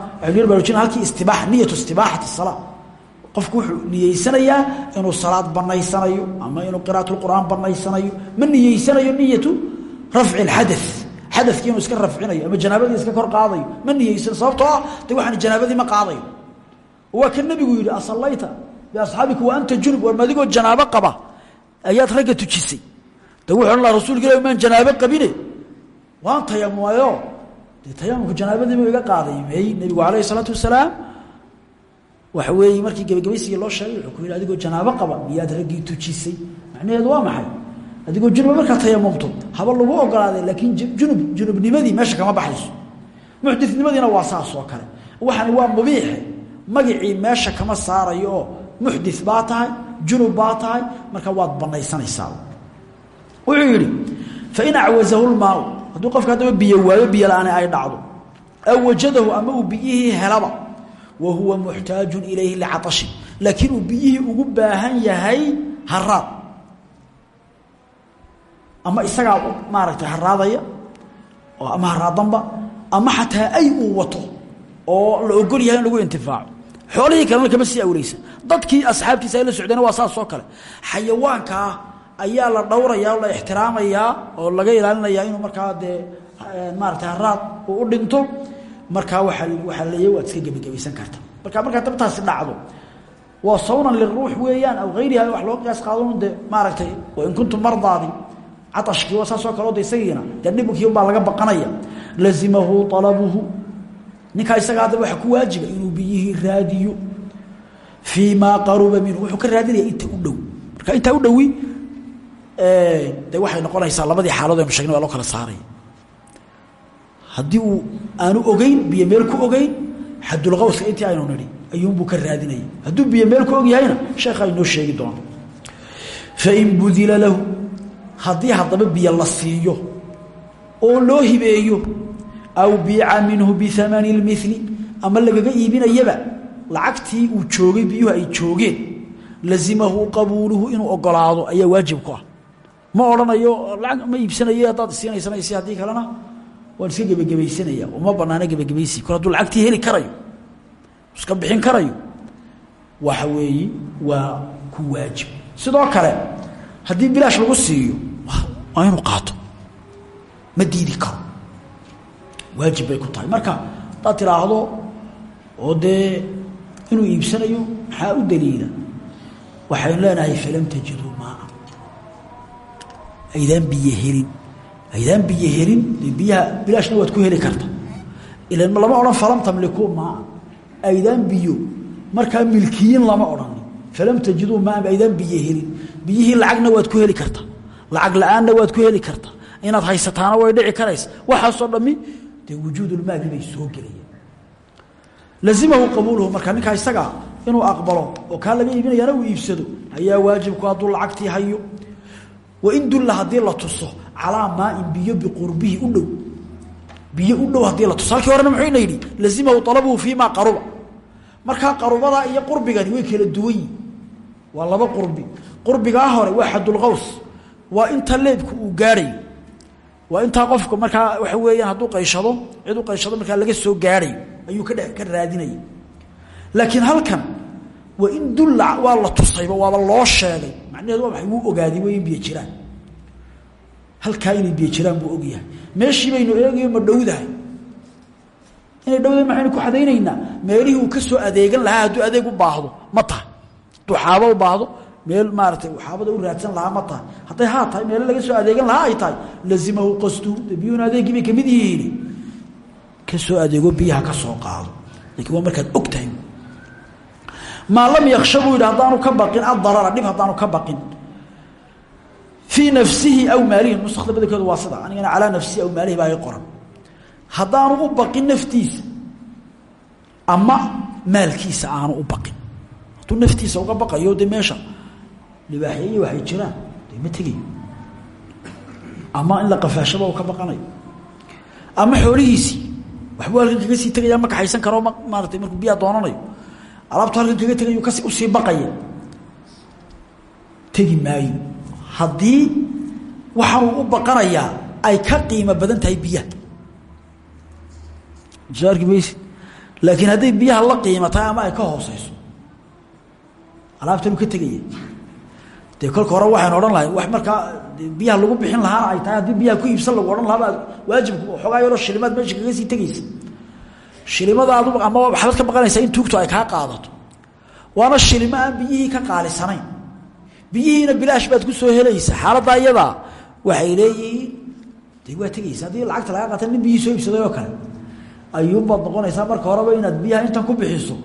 baraujina halkii istibaax niyatu istibaaxati salaa qofku wuxuu niyeysanayaa inuu salaad banaysanayo ama inuu qira'atulqur'aan banaysanayo ma niyeysanayo niyatu rafci alxadath xadakii inuu iska rafcinayo ama janaabadii iska kor qaadayo. Ma niyeysan sababtoo ah de waxaan janaabadii ma qaadayo. Waa ka nebigu yidhi asallayta biasxaabika wa anta junub. War madigoo janaabo qaba ayaad ragga tujisay. De wuxu odhan laha rasulka ilah maan janaabo qabine. Waan tayamumayo dee tayamumka janaabadiibu iga qaaday may nebigu calayhi isalaatu wasalaam waxa weeye markii gebagabaysigii loo sheegay wuxuu ku yidhi adigoo janaabo qaba miyaad raggii tujisay. Macnaheedu waa maxay? Adigoo junuba markaa tayamumto haba lagu ogolaaday laakiin junub junubnimadii meesha kama baxayso. Muxdinimadiina waa saas oo kale. Waxani waa mubiixe magacii meesha kama saarayo oo baa tahay junub baa tahay marka waad banaysanaysaa. Wuxuu yidhi fain acwazahu lmaau hadduu qofka haddaba biyo waayo biyo la'aan ay dhacdo. Aw wajadahu ama uu biyihii helaba wa huwa muxtaajun ilayhi licaطashi laakiin uu biyihii ugu baahan yahay haraad ama isagaa maaragtay haraadaya oo ama haraadanba ama xataa ay uu wato oo la ogol yahay in lagu intifaaco. Xoolihii kalena kama sii awleysa dadkii asxaabtiisa ay la socdeen waa saas oo kale. Xayawaankaa ayaa la dhowrayaa o la ixtiraamayaa oo laga ilaalinayaa inuu markaa dee maarata haraad uu dhinto markaa waaa waxaa leeya waad iska gebagabaysan karta. Marka markaa dabtaasi dhacdo waa sawnan liruux weeyaan aw hayriha wax loo qiyaas qaadon de maaragtay wain kuntum mardaadi caashkii waa saasoo kaleo de isagiina dee dhibkii baa laga baqanaya lazimahu alabuhu ninkaa isaga haddaba waxa ku waajiba inuu biyihii raadiyo fii maa qaruba minhu wuxuu ka raadinaya inta u dhow. Marka intaa u dhowi de waxay noqonaysaa labadii xaalood aynu shegnay waa loo kala saaraya haddii uu aanu ogeyn biyo meel ku ogeyn xadulqawska intii aynu nidhi ayuunbuu ka raadinaya hadduu biyo meel ku og yahayna sheekha inoo sheegi doono. Fain budila lahu haddii haddaba biyo la siiyo oo loo hibeeyo aw biica minhu biamani اlmili ama lagaga iibinayaba lacagtii uu joogay biyuhu ay joogeen lazimahu qabuuluhu inuu ogolaado ayaa waajib ku ah. Ma odhanayo lacag ma iibsanayo haddaad isiinaysanaysa haddii kalena waan iska gebagabaysanaya uma banaana gebagabaysi kor hadduu lacagtii heli karayo iska bixin karayo. Waxa weeye waa ku waajib. Sidoo kale haddii bilaash lagu siiyo waa inuu qaato. Ma diidi karo. Waajib bay ku tahay. Marka haddaad tiraahdo oo dee inuu iibsanayo maxaa u daliila? Waxaynu leenahay falam tajiduu maaa. Aydaan biyo helin aydaan biyo helin biyaha bilaashna waad ku heli karta. Ilan lama odhan falam tamliku maa aydaan biyo markaa milkiyin lama odhanin falam tajiduu maa aydaan biyo helin. Biyihii lacagna waad ku heli karta. Lacag la'aanna ku heli karta. Inaad haysataana way dhici karaysa. Waxaasoo dhami dee wujuudulmaali bay soo gelayaan. Lazimahu qabuuluhu marka ninkaa isagaa inuu aqbalo oo kaa laga iibinayaana uu iibsado ayaa waajibku hadduu lacagtii hayo. Wain dulla haddii la tuso calaa maain biyo biqurbihi u dhow. Biyo u dhow haddii la tuso halkii horena muxuu ina yidhi lazimahu alabuhu fii ma qaruba. Markaa qarubada iyo qurbigani way kala duwan yihiin waa laba qurbi. Qurbigaa hore waa xadulqaws waa inta leebku uu gaadhayo waa intaa qofka markaa waxa weeyaan hadduu qayshado cid u qayshado markaa laga soo gaadhayo ayuu ka dhe ka raadinaya laakiin halkan waa in dulla waa la tusayba waaba loo sheegay. Macnaheedu waa maay ogaaday in biyo jiraan halkaa inay biyo jiraan buu ogyahay. Meeshii baynu eegayo ma dhowdahay. Inay dhowdahay maxaynu ku xadaynaynaa? Meelihii uu ka soo adeegan lahaa hadduu adeeg u baahdo ma tahay hadduu xaabo u baahdo meel maaratay xaabada u raadsan lahaa ma tahay hadday haa tahay meelo laga soo adeegan lahaa ay tahay. Lazimahu qasdu biyuhuna adeegii bay ka mid yihiin. Ka adeego biyaha ka soo qaado. Lakiin waa markaad og tahay lam yaksha buu yidhi ka baqin adarara dhib haddaanu ka baqin fii nafsihi aw maalihi nusakda badankeedu waa sida anigana calaa nafsihi aw maalihi baa i qoran u baqin naftiisa ama maalkiisa aanu u baqin hadduu naftiisa uga baqayo de meesha waxay jiraan de tegayo ama in la qafaashaba uu ka baqanayo ama xoolihiisii waxbuu halkan kaga sii tegaya ma kaxaysan karo ma maaratay markuu biyaa doonanayo alaabtu halkan kaga tegayu kasi u sii baqaya tegi maayo haddii waxaanuu u baqanayaa ay ka qiimo badan tahay biyaha. Laakiin hadday biyaha la qiimo tahay ama ay ka hooseyso. Alaabtanuu ka tegaya dee kolka hore waxaynu odhan lahay wax markaa biyaha lagu bixin lahaana ay tahay haddii biyaha ku iibsan lagu odhan lahaa baa waajibku xoogaa yaroo shilimaad meesha kaga sii tegaysa. Shilimada adu ama waxbaad ka baqanaysaa in tuugtu ay kaa qaadato. Waana shilimo aan ka qaalisanayn biyihiina bilaash baad ku soo helaysa xaaladda iyadaa waxay leeyihiin de waa tegaysa haddii lacagta laga qaata nin biyihii soo iibsaday oo kale. Ayuunbaad noqonaysaa marka horeba inaad biyaha intan ku bixiso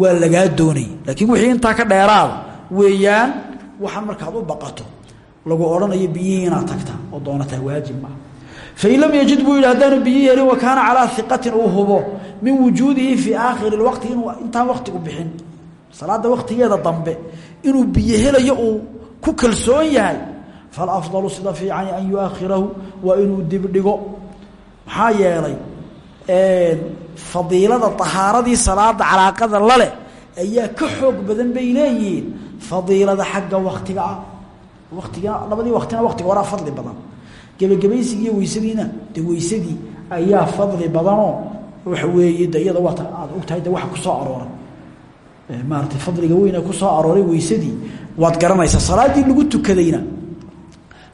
waa lagaa doonay. Laakiin wixii intaa ka dheeraada weeyaan waxaan markaad u baqato lagu odhanayo biyihii inaad tagta oo doonataa waajib maa fain lam yajid buu yidhi haddaanu biyi helin wa kaana calaa iqatin uu hubo min wujuudihi fii aakhiri waqti inuu intaan waktigu bixin salaada waktigeeda dambe inuu biyo helayo uu ku kalsoon yahay falafdalu sida fiicani an yuakhirahu waa inuu dibdhigo. Maxaa yeelay fadiilada ahaaradii salaada calaaqada laleh ayaa ka xoog badan bay leeyihiin fadiilada xagga waktiga ah watiga labadii waktina waktiga horaa fadli badan. Gebagabaysigii weysadiina de weysadii ayaa fadli badanoo waxa weeye de iyada waata aad ogtahay de waxa ku soo arooray maarata fadliga weyna ku soo arooray weysadii waad garanaysaa salaaddii lagu tukadayna.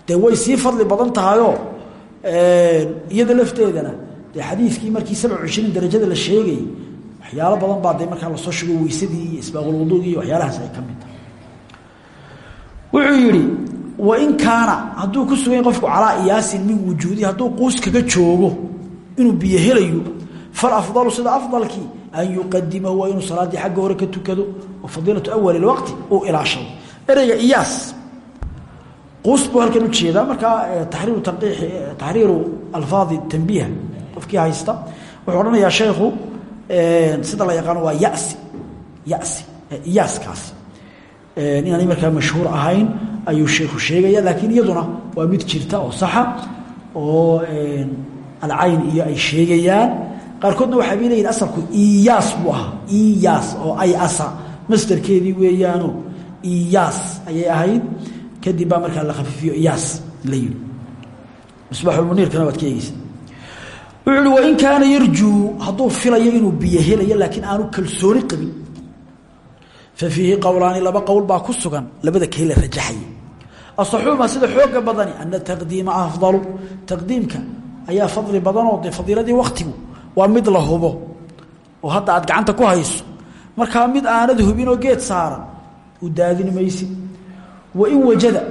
Dee way sii fadli badan tahayoo iyada lafteedana dee xadiidkii markii sabca cishriin darajada la sheegayay waxyaalo badan baa de markaa la soo shigo weysadii iyo isbaaqulwuduugi iyo waxyaalahaas ay ka mid tahay. Wuxuu yidhi wain kaana hadduu ku sugan qofku calaa iyaasin min wujuudi hadduu quus kaga joogo inuu biyo helayo falafdalu sida afdalkii an yuqadimahu waa inuu salaaddii xagga hore ka tukado fadiilatu awali lwaqti uu ilaashado ereyga iyaas quus buu halkan u jeedaa markaa tanqiixi taxriiru alfaadi tanbiiha qofkii haysta wuxuu odhanayaa sheekhu sida la yaqaano waa yasi yasi iyaaskaasi inaanay markaa mashhuur ahayn ayuu sheeku sheegaya laakiin iyaduna waa mid jirta oo saxa oo alcayn iyo ay sheegayaan qaarkoodna waxay bay leeyihiin asalku iyaas buu ahaa. Oo ay asa. Masderkeedii weeyaano iyaas ayay ahayd. Kadib baa markaa la khafiifiyo iyaas la yidhi. Misbaaxulmuniirkana waad ka eegeysa wuxuu uhi kaana yarjuu hadduu filayo inuu biyo helayo laakiin aanu kalsooni qabin. Fafiihi qowlaani laba qowl baa ku sugan labada kee la rajaxaya sida xooga badani ana taqdiima afdalu. Taqdiimka ayaa fadli badanoo dee fadiiladii waktigu waa mid la hubo oo hadda aad gacanta ku hayso. Markaa mid aanad hubinoo geed saaran u daadin maysid wain wajada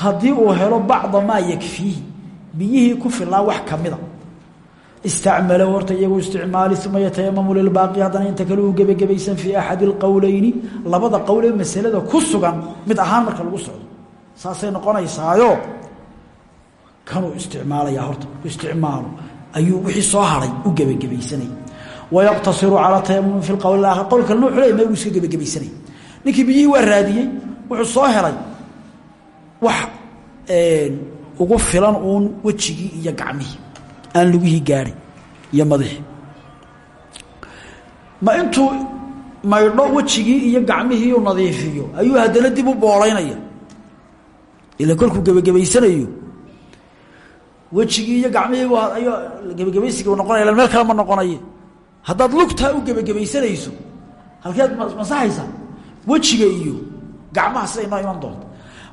haddii uu helo bacda maa yakfiihi biyihii ku filaa wax kamida istacmalo horta iyagu isticmaali uma yatayamamu lilbaaqi haddana inta kale uu gebagabaysan fii axadi اlqowleyni labada qowl ee masalada ku sugan mid ahaan marka lagu socdo. Saasay noqonaysaayo kanuu isticmaalaya horta isticmaalo ayuu wixii soo haray u gebagabaysanay wayaqtasiru calaa tayamumi fi qowl aakhar qowl kalena wuxuu leey ma uu iska gebagabaysanay ninkii biyihii waa raadiyey wuxuu soo helay wax ugu filan uun wejigii iyo gacmihii aan lugihii gaadhay iyo madaxii. Ma intuu maydho wejigii iyo gacmihii u nadiifiyo ayuu haddana dib u boolaynaya ila kolkuu gebagabaysanayo wejigii iyo gacmihii ayuu gebagabaysiga noqonaya meel kale ma noqonaye. Haddaad lugtaa u gebagabaysanayso halkeed masaxaysaa wejiga iyo gacmaha siday noo iman doonta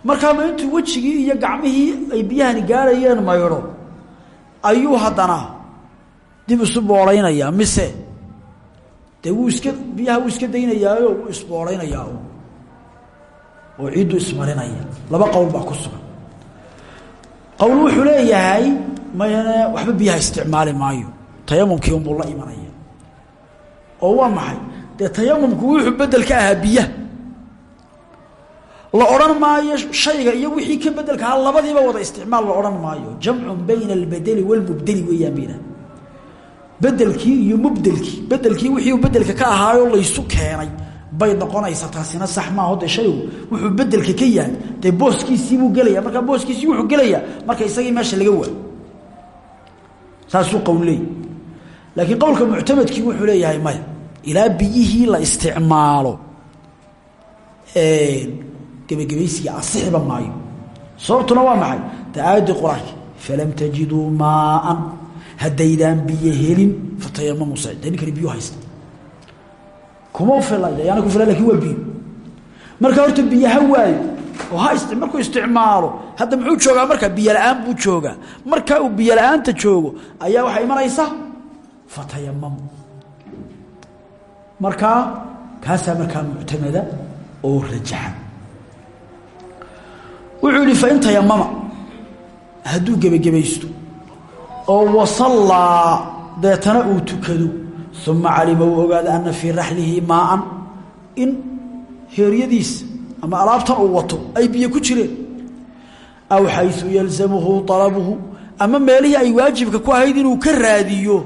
markaama intuu wejigii iyo gacmihii ay biyahani gaarayeen maydho ayuu haddana dib isu booleynayaa mise dee wuu iska biyaha wuu iska daynayaayo wuu isbooleynayaa oo ciiddu ismarinaya laba qowl baa ku sugan qowl wuxuu leeyahay mayne waxba biyaha isticmaali maayo. Tayamumkii unbuu la imanaya. Oo waa maxay? Dee tayamumku wuxuu bedel ka ahaa biyaha. La odhan maayo shayga iyo wixii ka bedelka ahaa labadiiba wada isticmaal la odhan maayo. Jamcun bayna albedeli walmubdeli weeyaan bayna bedelkii iyo mubdelkii. Bedelkii wixii bedelka ka ahaayo laysu keenay bay noqonaysaa taasina sax maaho. Dee shaygu wuxuu bedelka ka yahay. Dee booskiisiibuu gelaya markaa booskiisii wuxuu gelayaa marka isagii meesha laga waayo saasuu qowl laakiin qowlka muctamadkii wuxuu leeyahay maya ilaa biyihii la isticmaalo. Gebagabaysiga asixiba maayo. Sababtuna waa maxay? De aayadii qur'aanka falam tajiduu maaan. Haddaydaan biyo helin fatayamamu sa de ninkani haysta kuma fila yaana ku fila laakiin waa biyo marka horta biyo ha waayo oo ha markuu isticmaalo hadda muxuu joogaa markaa biyo la'aan buu joogaa. Markaa uu biyo la'aanta joogo ayaa waxaa imanaysa fatayamamu markaa kaasaa markaa muctamada oo rajaxa. Wuxuu yihi fain tayamama hadduu gebagabaysto oo wasallaa deetana uu tukado uma calima uu ogaado ana fii raxlihi maaan. In heeryadiisa ama alaabtan uu wato ay biyo ku jireen aw xayu yalzamuhu alabuhu ama meelihii ay waajibka ku ahayd inuu ka raadiyo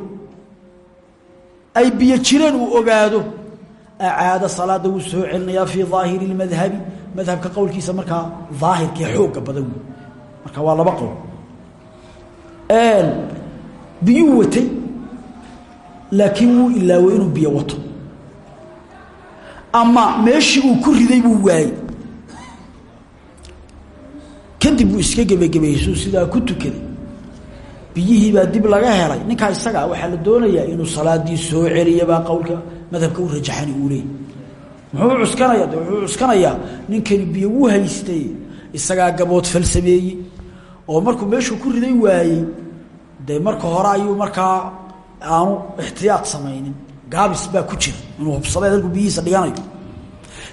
ay biyo jireen uu ogaado acaada salaada wuu soo celinayaa fii daahiri اmadhabi madhabka qowlkiisa markaa daahirkae xooga badan wey marka waa laba qowl. Biyuu watay laakiin wuu ilaaway inuu biyo wato. Ama meeshii uu ku riday buu waayey kadib buu iska gebagabaysuu sidaa ku tukaday. Biyihii baa dib laga helay. Ninkaa isagaa waxaa la doonayaa inuu salaadii soo celiya baa qowlka madhabka u rajaxani uu leeyay muxuu cuskanaya de wuxuu cuskanayaa? Ninkani biyo wuu haystay. Isagaa gabood falsameeyey. Oo markuu meeshuu ku riday waayey dee marka hore ayuu markaa aanu ixtiyaad samaynin. Gaabis baa ku jira. Inuu hubsada dalku biyihiisa dhiganayo.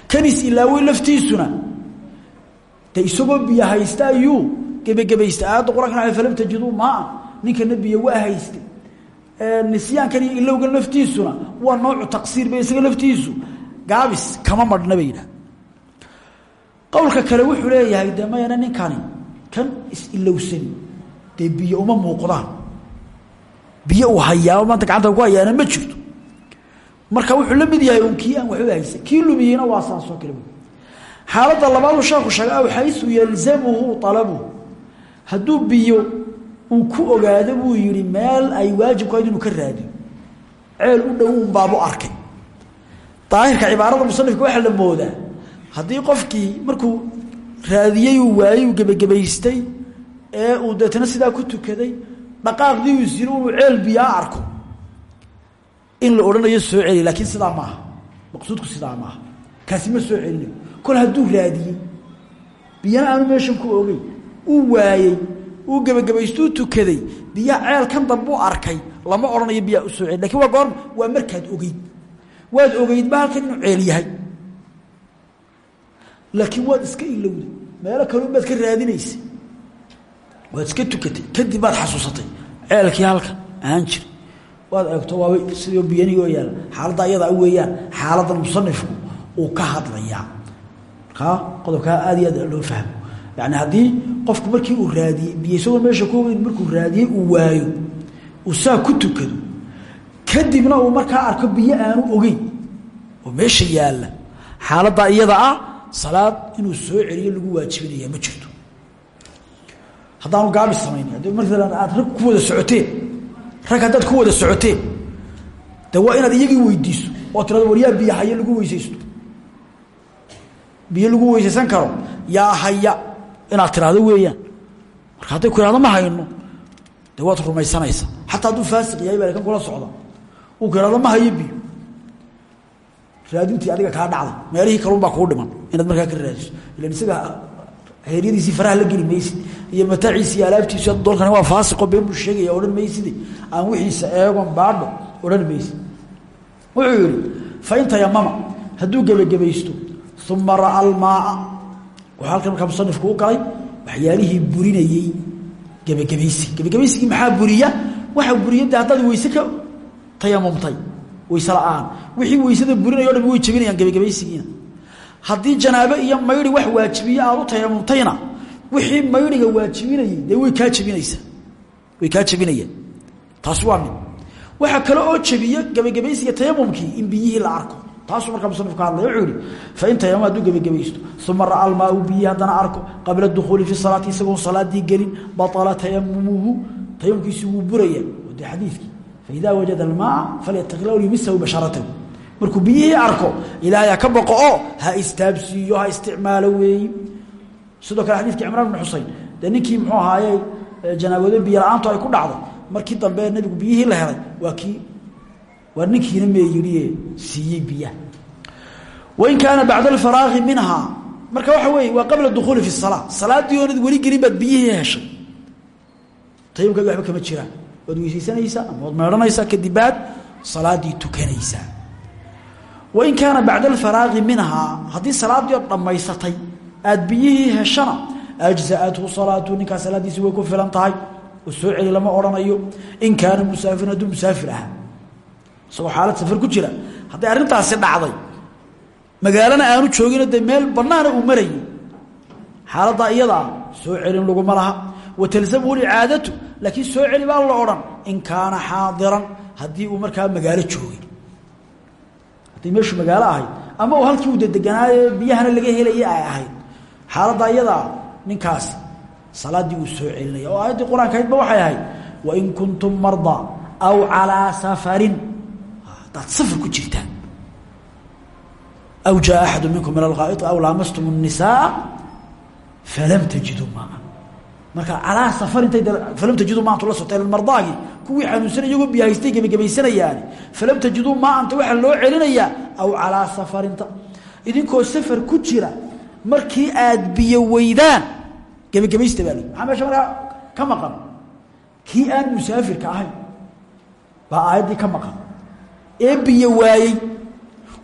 Kanis ilaawey laftiisuna. De isagoo biyo haysta ayuu gebagabaystay aayadda quraan falam tajiduu maa ninkana biyo waa haystay. Nisyaankan iyo ilowgan laftiisuna waa noocu taqsiir ba isaga laftiisu. Gaabis kama yidhah qowlka kale wuxuu leeyahay de ninkani kan is-ilowsani dee biyo uma muuqdaan biyo uu hayaaba maanta gacanta ku hayaana ma jirto. Marka wuxuu la mid yahay un kii aan waxba waa saasoo kale. Xaaladda labaadu sheekhu sheegay aw xaysu yalzamuhu alabuhu hadduu biyo uu ku ogaado buu yihi meel ay waajibku hayd inuu ka raadiyo. Ceel u dhow un baabu arkay. Daahirka cibaarada musanifka waxaa la moodaa. Haddii qofkii markuu raadiyey uu waayey uu ee uu deetna sidaa ku tukaday dhaqaaqdii uu siri inuu ceel biyaa arko. In la odhanayo soo celi laakiin sidaa maaha maqsuudku sidaa maaha kaasi ma soo celinayo kol hadduu raadiyey biyana aanu meeshan ku ogey uu waayey uu gebagabaystuu tukaday biyaha ceelkan dambuu arkay lama odhanayo biyaa u soo celi. Lakin waa goorma waa markaad ogeyd. Waad ogeydba halkan inuu ceel yahay. Laakiin waad iska ilowday. Meelo kalun baad ka raadinaysay waad iska tukatay. Kadib baad xasuusatay ceelkii halkan aan jir waad eegto waaba sidoo biyanihii oo yaalla xaaladda ayadaa weeyaan xaaladdan musanifku uu ka hadlayaa. Markaa qodobkaa aad iyo aad loo fahmo. Yani haddii qofku markii uu raadiyey biyo isagoo meesha ku ogeyn markuu raadiyey uu waayo uu saa ku tukado kadibna uu markaa arko biyo aanu ogeyn oo meesha yaalla xaaladdaa iyada ah salaad inuu soo celiyo lagu waajibinaya ma jirto haddaanu gaabis samayn haddii maalan aad rag ku wada socoteen rag haddaad ku wada socoteen de inaad iyagii weydiiso oo tirado war yaa haya lagu weysaysto. Biyo lagu weysaysan karo yaa haya inaad tiraahdo weeyaan. Marka hadday ku ihahdo ma hayno. De waad rumaysanaysaa. Xataa hadduu faasiq yahay baa kan kula socda. Uu ku ihahdo ma hayo biyo. Raadintii adiga kaa dhacday meelihii kalun baa kuu dhiman inaad markaa ka raadiso. Ilan isaga heeryadiisii faraha la geli maysid. Iyo mataaciisi iyo alaabtiisu doolkani waa faasiqo been buu sheegaya odhan mayside aan wixiisa eegon baadho odhan maysid. Wuxuu yihi fain tayamama hadduu gebagabaysto uma ra'a almaaa. Wuxuu halkan markaa musanifku u galay waxyaalihii burinayey. Gebagabaysi gebagabaysigii maxaa buriya? Waxa buriya de haddaad weyse ka tayamumtay weyse la'aan wixii weysada burinaya o dham way jebinayaan gebagabaysigiina haddii janaabo iyo mayri wax waajibiye aad u tayamumtayna wixii mayriga waajibinayay dee way kaa jebinaysaa way kaa jebinayaan taas waa mid. Oo jebiya gebagabaysiga tayamumkii in biyihii la arko. Taasuu markaa musanif ka hadlaya wuxuu yihi fain tayamum hadduu gebagabaysto uma ra'a almaau biyihii haddana arko qabla dukhuuli fi salaati isagoon salaadii gelin baطala tayamumuhu tayamumkiisi wuu buraya. De xadiidkii faida wajada almaaa falyataqi la yumisahu basharatahu markuu biyihii arko ilaahay ka boqo oo ha istaabsiiyo ha isticmaalo weeyi. Sidoo kale xadidkii cimraan bn xusein dee muxuu ahaaye janaabado biyo la'aantu ay ku dhacday markii dambe nabigu biyihii la helay waa kii waa ninkiina mee yidhi siiyey biyaha wain kaana bacda alfaraaqi minhaa marka waxa weeye waa qabla dukhuuli fi salaa. Salaadii oonad weli gelin baad biyihii heshay. Tayamkaaga waxba kama jiraan waad weysaysanaysaa ama waad meedhanaysaa kadib salaadii tukanaysaa wain kaana bacda alfaraaqi minhaa haddii salaadii oo dhammaysatay aad biyihii heshana ajzaathu salaatu ninkaa salaadiisi way ku filan tahay oo soo celi lama odhanayo in kaana musaafirin hadduu musaafir ahaa isagoo xaalad safar ku jira hadday arrintaasi dhacday magaalana aanu joogino dee meel bannaana uu marayo xaaladdaa iyadaa soo celin laguma laha. Wa talzamuhu licaadatu laakiin soo baa la odhan kaana xaadiran haddii uu markaa magaalo joogay hadday meeshu magaalo ahayd ama uu halkii uu dedeganaayo biyahana laga helaya ay ahayd. Xaaladdaa iyadaa ninkaasi salaaddii uu soo celinaya oo aayaddii qur'aanka ahaydba waxay ahayd wain kuntum mardaa aw calaa safarin. Haddaad safar ku jirtaan. Aw jaa axadu minkum min alghaa'iti aw laamastum الnisaaa falam tajiduu maa marka calaa safar intay falam tajiduu maanta la sotay mardaagii kuwii xanuunsanay iyagoo biyahaystay gebagabaysanayaani falam tajiduu maanta waxaa loo celinayaa aw calaa safarinta idinkoo safar ku jira markii aad biyo weydaan gebagabaysta baa li maxaa meesha markaa ka maqan? Kii aan musaafirka ahayn baa aayaddii ka maqan. Ee biyo waayey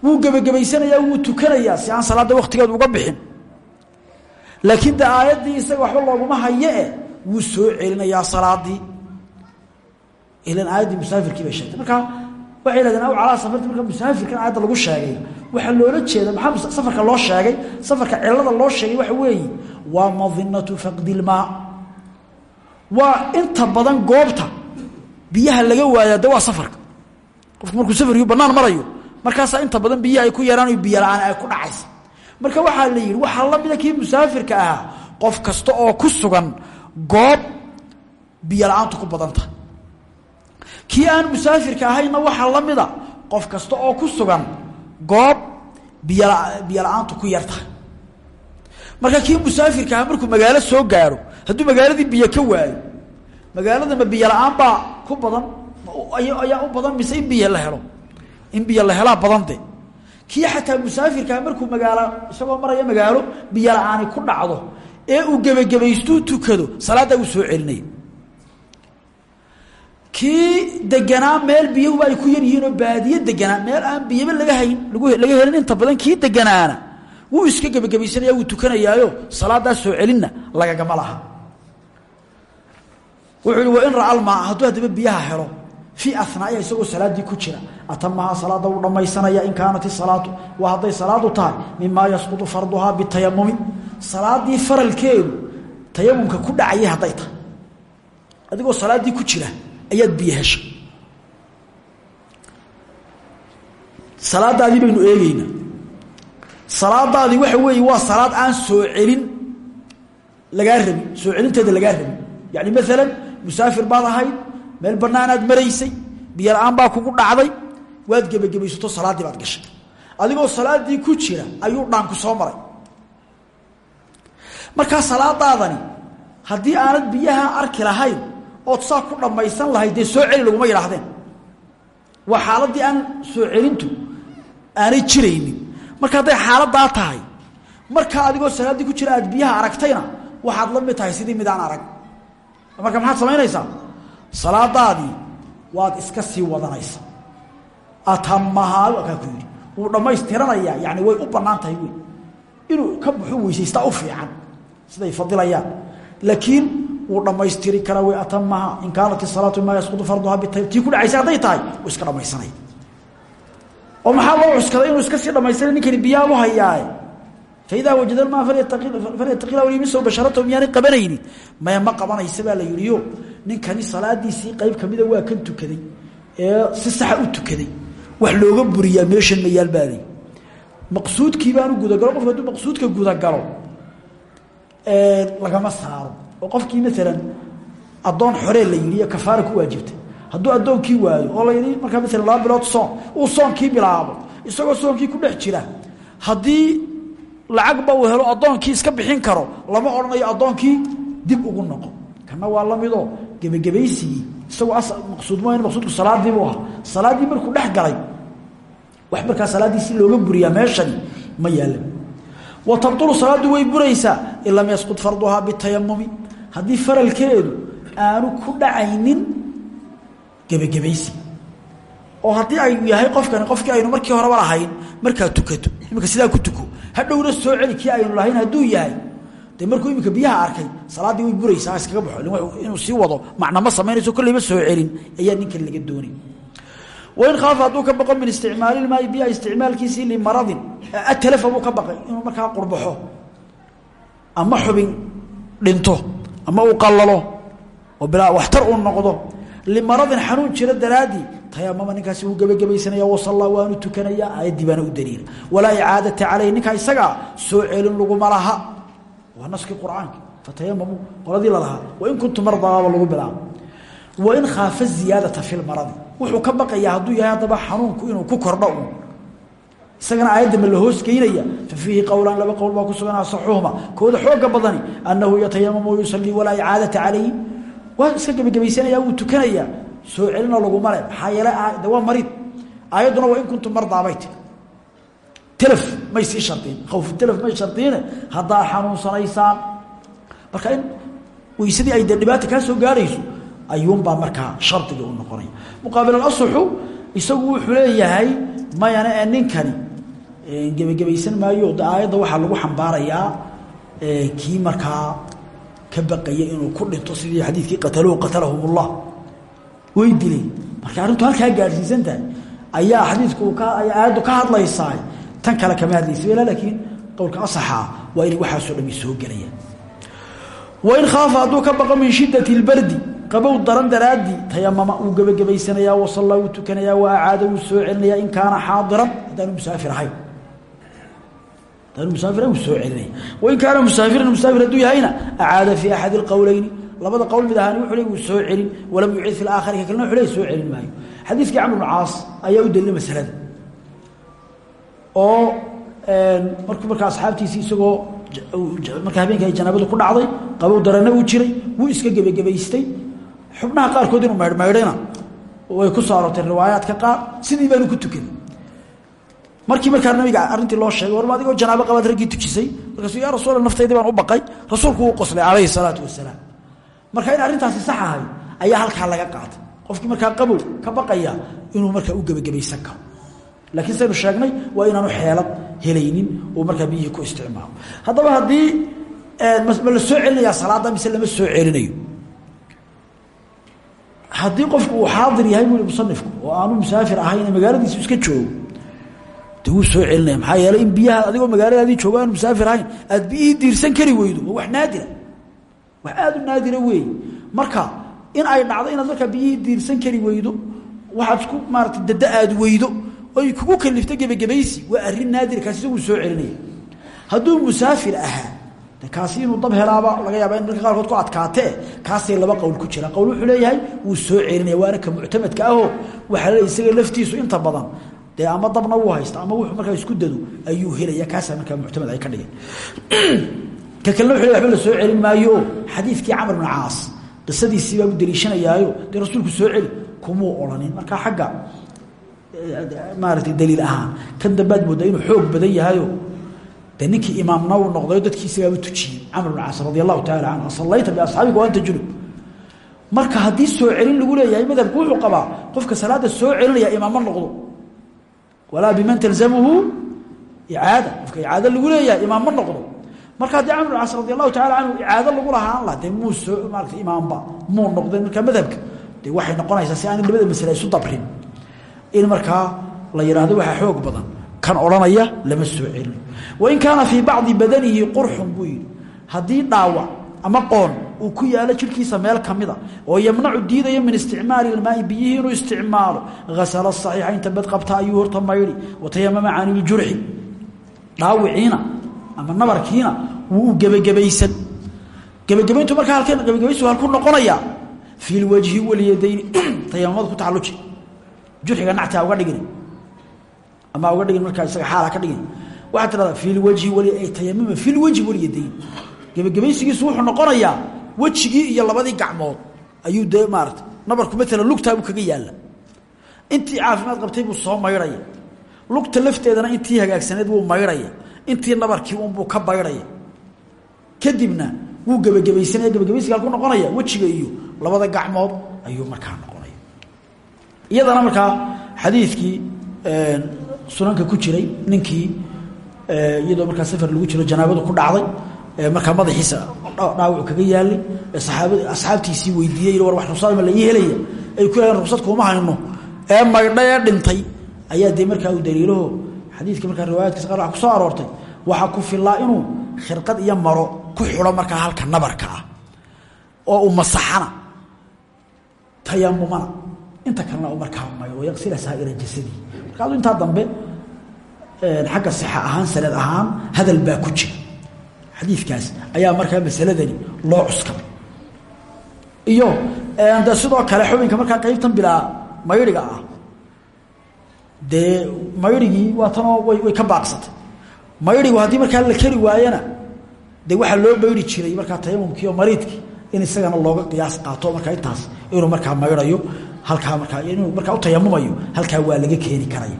wuu gebagabaysanayaa wuu tukanayaa si aan salaadda waktigeed uga bixin laakiin de aayaddii isaga waxba looguma haye e wuu soo celinayaa salaadii. Ilan aayaddii musaafirkii bay sheegtay. Marka waxay yidhahdeen aw calaa safarti marka musaafirkan aayadda lagu sheegay waxaa loola jeeda maxaa safarka loo sheegay? Safarka cilada loo sheegay waxa weeye waa madinatu faqdilmaa waa inta badan goobta biyaha laga waayaa de safarka. Qofku markuu safarkii banaan marayo. Markaasaa inta badan biyaha ay ku yaraan biyo la'aan ay ku dhacaysa marka waxaa la yidhi waxaa la mida kii musaafirka ahaa qof kasta oo ku sugan goob biyo la'aantu ku badanta kii aan musaafirka ahayna waxaa la mida qof kasta oo ku sugan goob biyo la'aantu ku yartahay marka kii musaafirka ahaa markuu magaalo soo gaaro hadduu magaaladii biyo ka waayo magaalada ma biyo baa ku badan ayaa u badan mise in biyo la helo? In biyo la helaa badan de kii xataa musaafirkaa markuu magaalo isagoo maraya magaalo biyo la'aani ku dhacdo ee uu gebagabaystuu tukado salaaddaa uu soo celinaya kii deganaa meel biyuhuba ay ku yar yihiinoo baadiye deganaa meel aan biyaba laga hayn laga helin inta badan kii deganaana wuu iska gebagabaysanaya wuu tukanayaayo salaaddaa soo celinna lagagama laha. Wuxuu ihi wain ra'a almaa hadduu haddaba biyaha helo fii anaaiha isagoo salaadii ku jira. Atamahaa salaada wuu dhammaysanaya in kaanat isalaatu waa hadday salaadu tahay mimaa yasqutu farduhaa bitayamumi salaadii faralkeedu tayamumka ku dhacayay hadday tahay. Adigoo salaadii ku jira ayaad biyo heshay salaadaadii baynu eegeynaa salaadaadii waxa weeye waa salaad aan soo celin lagaa rabin soo celinteeda lagaa rabin. Yani maalan musaafir baad ahayd meel bannaanaad maraysay biyo la'aan baa kugu dhacday waad gebagabaysato salaaddii baad gashay. Adigoo salaaddii ku jira ayuu dhaanku soo maray. Markaa salaadaadani haddii aanad biyaha arki lahayn ood saa ku dhammaysan lahayd dee soo celi laguma yidhaahdeen. Waa xaaladdii aan soo celintu aanay jiraynin. Marka hadday xaaladaa tahay markaa adigoo salaaddii ku jira aad biyaha aragtayna waxaad la mid tahay sidii mid aan arag. Marka maxaad samaynaysaa salaadaadii waad iska sii wadanaysa. Atamahaa kaa ku yidhi wuu dhammaystiranayaa yani way u bannaan tahay inuu ka baxu weysaystaa u fiican siday fadilayaan laakiin wuu dhammaystiri karaa way atamahaa in kaanat isalaatu maa yasqudu farduhaa bitayb tii ku dhacaysa hadday tahay wuu iska dhammaysanaya oo maxaa loo cuskaday inuu iska sii dhamaystira ninkani biyaa u hayaaye faidaa wajada maa falyataqila wlimiso basharatahu miyaanay qabanaynin. Maya ma qabanaysa baa la yihiyo ninkani salaadiisii qayb kamida waa kan tukaday ee si saxa u tukaday. Wax looga buriyaa meeshan mayaal baa lay maqsuudkii baanu gudagalo qofku hadduu maqsuudka gudagalo lagama saaro. Oo qofkii maalan addoon xoree la yidhi kafaara ku waajibtay. Hadduu addoonkii waayo oo la yidhi markaa maalan laba bilood soon uu soonkii bilaabo isagoo soonkii ku dhex jira. Haddii lacagba uu helo addoonkii iska bixin karo lama odhanayo addoonkii dib ugu noqo. Kana waa lamidoo gebagabaysigii isagoo maqsuud ma maqsuudku salaadii buu ahaa. Salaaddii markuu dhex galay wax markaa salaaddiisi looga buriyaa meeshani ma yaalan wa tabtulu salaaddu way buraysaa in lam yasqud farduhaa bitayamumi haddii faralkeedu aanu ku dhacaynin gebagabaysi oo haddii ay yahay qofkani qofkii aynu markii horeba lahayn markaa tukato iminka sidaa ku tuko. Hadhowna soo celi kii aynu lahayn hadduu yahay de markuu iminka biyaha arkay salaaddii way buraysaa iskaga baxo. Inuu sii wado macna ma samaynayso kolleyba soo celin. Ayaa ninkan laga doonay. Wain khaafa hadduu ka baqo min isticmaali lmaai biyaha isticmaalkiisii limaradin atalafa buu ka baqay inuu markaa qurbaxo. Ama xubin dhinto ama uu qallalo oo bilaa waxtar uu noqdo. Limaradin xanuun jira daraadii tayamama ninkaasi wuu gebagabaysanaya wasallaa waanu tukanayaa aayaddii baana u daliila. Walaa icaadata caleyh ninkaa isagaa soo celin laguma laha waa naskii qur'aanka. Fatayamamuu qoladii lalahaa wain kuntu mardaaba lagu bilaabo wain khaafa ziyaadata fi lmaradi wuxuu ka baqayaa hadduu yahay haddaba xanuunku inuu ku kordho un isagana aayadda ma la hoos geynaya fa fiihi qowlaan laba qowl baa ku sugan asaxuhuma kooda xooga badani annahu yatayamamu wayusallii walaa icaadata calayhi. Waa iska gebagabaysanaya wuu tukanayaa. Soo celina laguma le maxaa yeele de waa mariid aayadduna waa in kuntum mardaabay tiri telef may sii shardiin khawfu telef may shardiine haddaa xanuunsanaysaan marka in weysadii ay dee dhibaata kaa soo gaarayso ayuunbaa markaa shardigii u noqonaya muqaabil asuxu isagu wuxuu leeyahay mayana ee ninkani gebagabaysan maayo de aayadda waxaa lagu xambaarayaa kii markaa ka baqaya inuu ku dhinto sidii xadiidkii qataluhu qatalahum ullah way dileen marka arrintu halkaa gaadhsiisan tahay ayaa xadiidku aayaddu ka hadlaysaa tan kale kama hadlaysa ila laakiin qowlka asaxaa waa inay waxaasoo dhami soo gelayaan. Wain khaafa hadduu ka baqo min shiddati lbardi qabow daran daraaddii tayamama uu gebagabaysanayaa wasallaa wuu tukanayaa wa acaada wuu soo celinayaa in kaana xaadiran haddaanu musaafir ahayn. Haddaanu musaafir ahayn wuu soo celinaya wain kaana musaafiran musaafir hadduu yahayna acaada fii axadi alqowleyni labada qowl mid wuxuu le soo celin walam yucid fi laakhari ka kalena soo celin maayo. Xadiiskii camr bn caas ayaa u masalada oo markuu markaa asxaabtiisii isagoo markaa habeenka ay ku dhacday qabow darana uu jiray wuu iska gebagabaystay. Xubnaha qaarkood inuu maydhmaydhayna way ku soo aroortay qaar sidii baanu ku tukanay markii markaa nabiga arrintii loo sheegay warma adigoo janaabo qabaad raggii tujisay markaasuu yaa rasuula naftaydii baan u baqay rasuulku wuu qoslay calayhi salaatu wasalaam. Marka in arrintaasi sax ahay ayaa halkaa laga qaatay. Qofkii markaa qabow ka baqaya inuu markaa u gebagabaysan karo laakiin saynu sheegnay waa inaanu xeelad helaynin oo markaa biyihii ku isticmaalo. Haddaba haddii ma la soo celinayaa salaadda mise lama soo celinayo? Haddii qofku uu xaadir yahay buu musanifku oo aanu musaafir ahayn magaaladiisu iska joogo de soo celinaya. Maxaa yeeley in biyaha adigoo magaaladaadii joogo aanu musaafir ahayn aad biyihii diirsan kari weydo wax naadira. Wax aada u naadira weey marka in ay dhacdo inaad markaa biyihii diirsan kari weydo waxaad ku maarata dada aad weydo oy kugu kalifto gebagabaysi waa arrin naadirkaas isaguu soo celinaya. Hadduu musaafir ahaa kaasi inuu dab helaaba laga yaaba in marka qaarkood ku adkaatee kaasay laba qowl ku jira. Qowl wuxuu leeyahay wuu soo celinaya waana ka muctamadka aho. Waxaa leeyahy isaga laftiisu inta badan dee ama dabna wuu haysta ama wuxuu markaa isku dado ayuu helaya kaasaa markaa muctamad ay ka dhigeen. Ka kalena wuxu le waba la soo celin maayo. O xadiidkii camr bn caas qisadiisii baa u daliishanayaayo dee rasuulku soo celi kumuu odhanin. Markaa xagga maaragtay daliil ahaan. Kan dambaad moodaa inuu xoog badan yahayo de ninkii imaamna uu noqdayo dadkii isagaaba tujiyey camr bn caas radi allahu taala canhu asallayta biasxaabika wa anta junub. Marka haddii soo celin lagu leeyahay madhabku wuxuu qabaa qofka salaada soo celinaya imaamma noqdo. Walaa biman talzamuhu icaada. Qofka icaado lagu leeyahay imaam ma noqdo. Marka haddii camr bn caas radi taala canhu icaado lagu lahaan la dee muu soo maarata imaamba muu noqdeen markaa madhabka. De waxay noqonaysaa si aanay labada masale dabrin in markaa la yidhaahdo waxaa xoog badan. Kan odhanaya lama soo celin. Wain kaana fii bacdi badanihi qurxun buu yidhi. Dhaawac ama qoon uu ku yaalo jirhkiisa meel kamida oo yamnacu diidaya min isticmaali ilmaai biyihii inuu isticmaalo asala saxiixa inta bad qabta ayuu horta maydhi watayamama can iljurxi dhaawiciina ama nabarkiina wuu u gebagabaysan gebagabayntu halkeen gebagabaysu halku noqonaya fi lwajhi walyadayni tayamamada ku tacaluji jurxiga nacti ha uga dhigin. Ama uga dhigin markaa isaga xaala ka dhigin. Waxaa tidhahdaa fi lwajhi wal tayamama fi lwajhi walyadayn gebagabaysigiisu wuxuu noqonayaa wejigii iyo labadii gacmood. Ayuu dee maarata nabarku maalan lugtaabuu kaga yaalla intii caafimaad qabtay buu soo maydhaya lugta lafteedana intii hagaagsaneed wuu maydhaya intii nabarkii unbuu ka baydhaya kadibna wuu gebagabaysanaya gebagabaysiga halku noqonaya wejiga iyo labada gacmood ayuu markaa iyadana markaa xadiidkii sunanka ku jiray ninkii iyadoo markaa safar lagu jiro janaabadu ku dhacday markaa madaxiisa dhaawacu kaga yaalay asxaabtiisii weydiiyey war wax ruqsad ma laii helaya ay ku yaheen ruqsad kuuma hayno ee maydha dhintay ayaa dee markaa uu daliilaho xadiidka markaa riwaayadkiisa qaar waa ku soo aroortay waxaa ku filaa inuu khirqad iyo maro ku xidho markaa halka nabarka ah oo uu masaxana tayamumana inta kalena markaa maydho yaqsila saa'ira jasadii marka adu intaa dambe xagga sixa ahaan sanad ahaan hadal baa ku jira. Xadiidkaas ayaa markaa masaladani loo cuskaday iyo de sidoo kale xubinka markaa qaybtan bilaa maydhiga ah dee maydhigii waa tanoo way ka baaqsatay. Maydhigu haddii markaa la keri waayana de waxaa loo maydhi jiray markaa tayamumkii oo in isagana looga qiyaas qaato markaa intaas inuu markaa maydhayo halkaa markaa inuu markaa u tayamumayo halkaa waa laga keeni karaya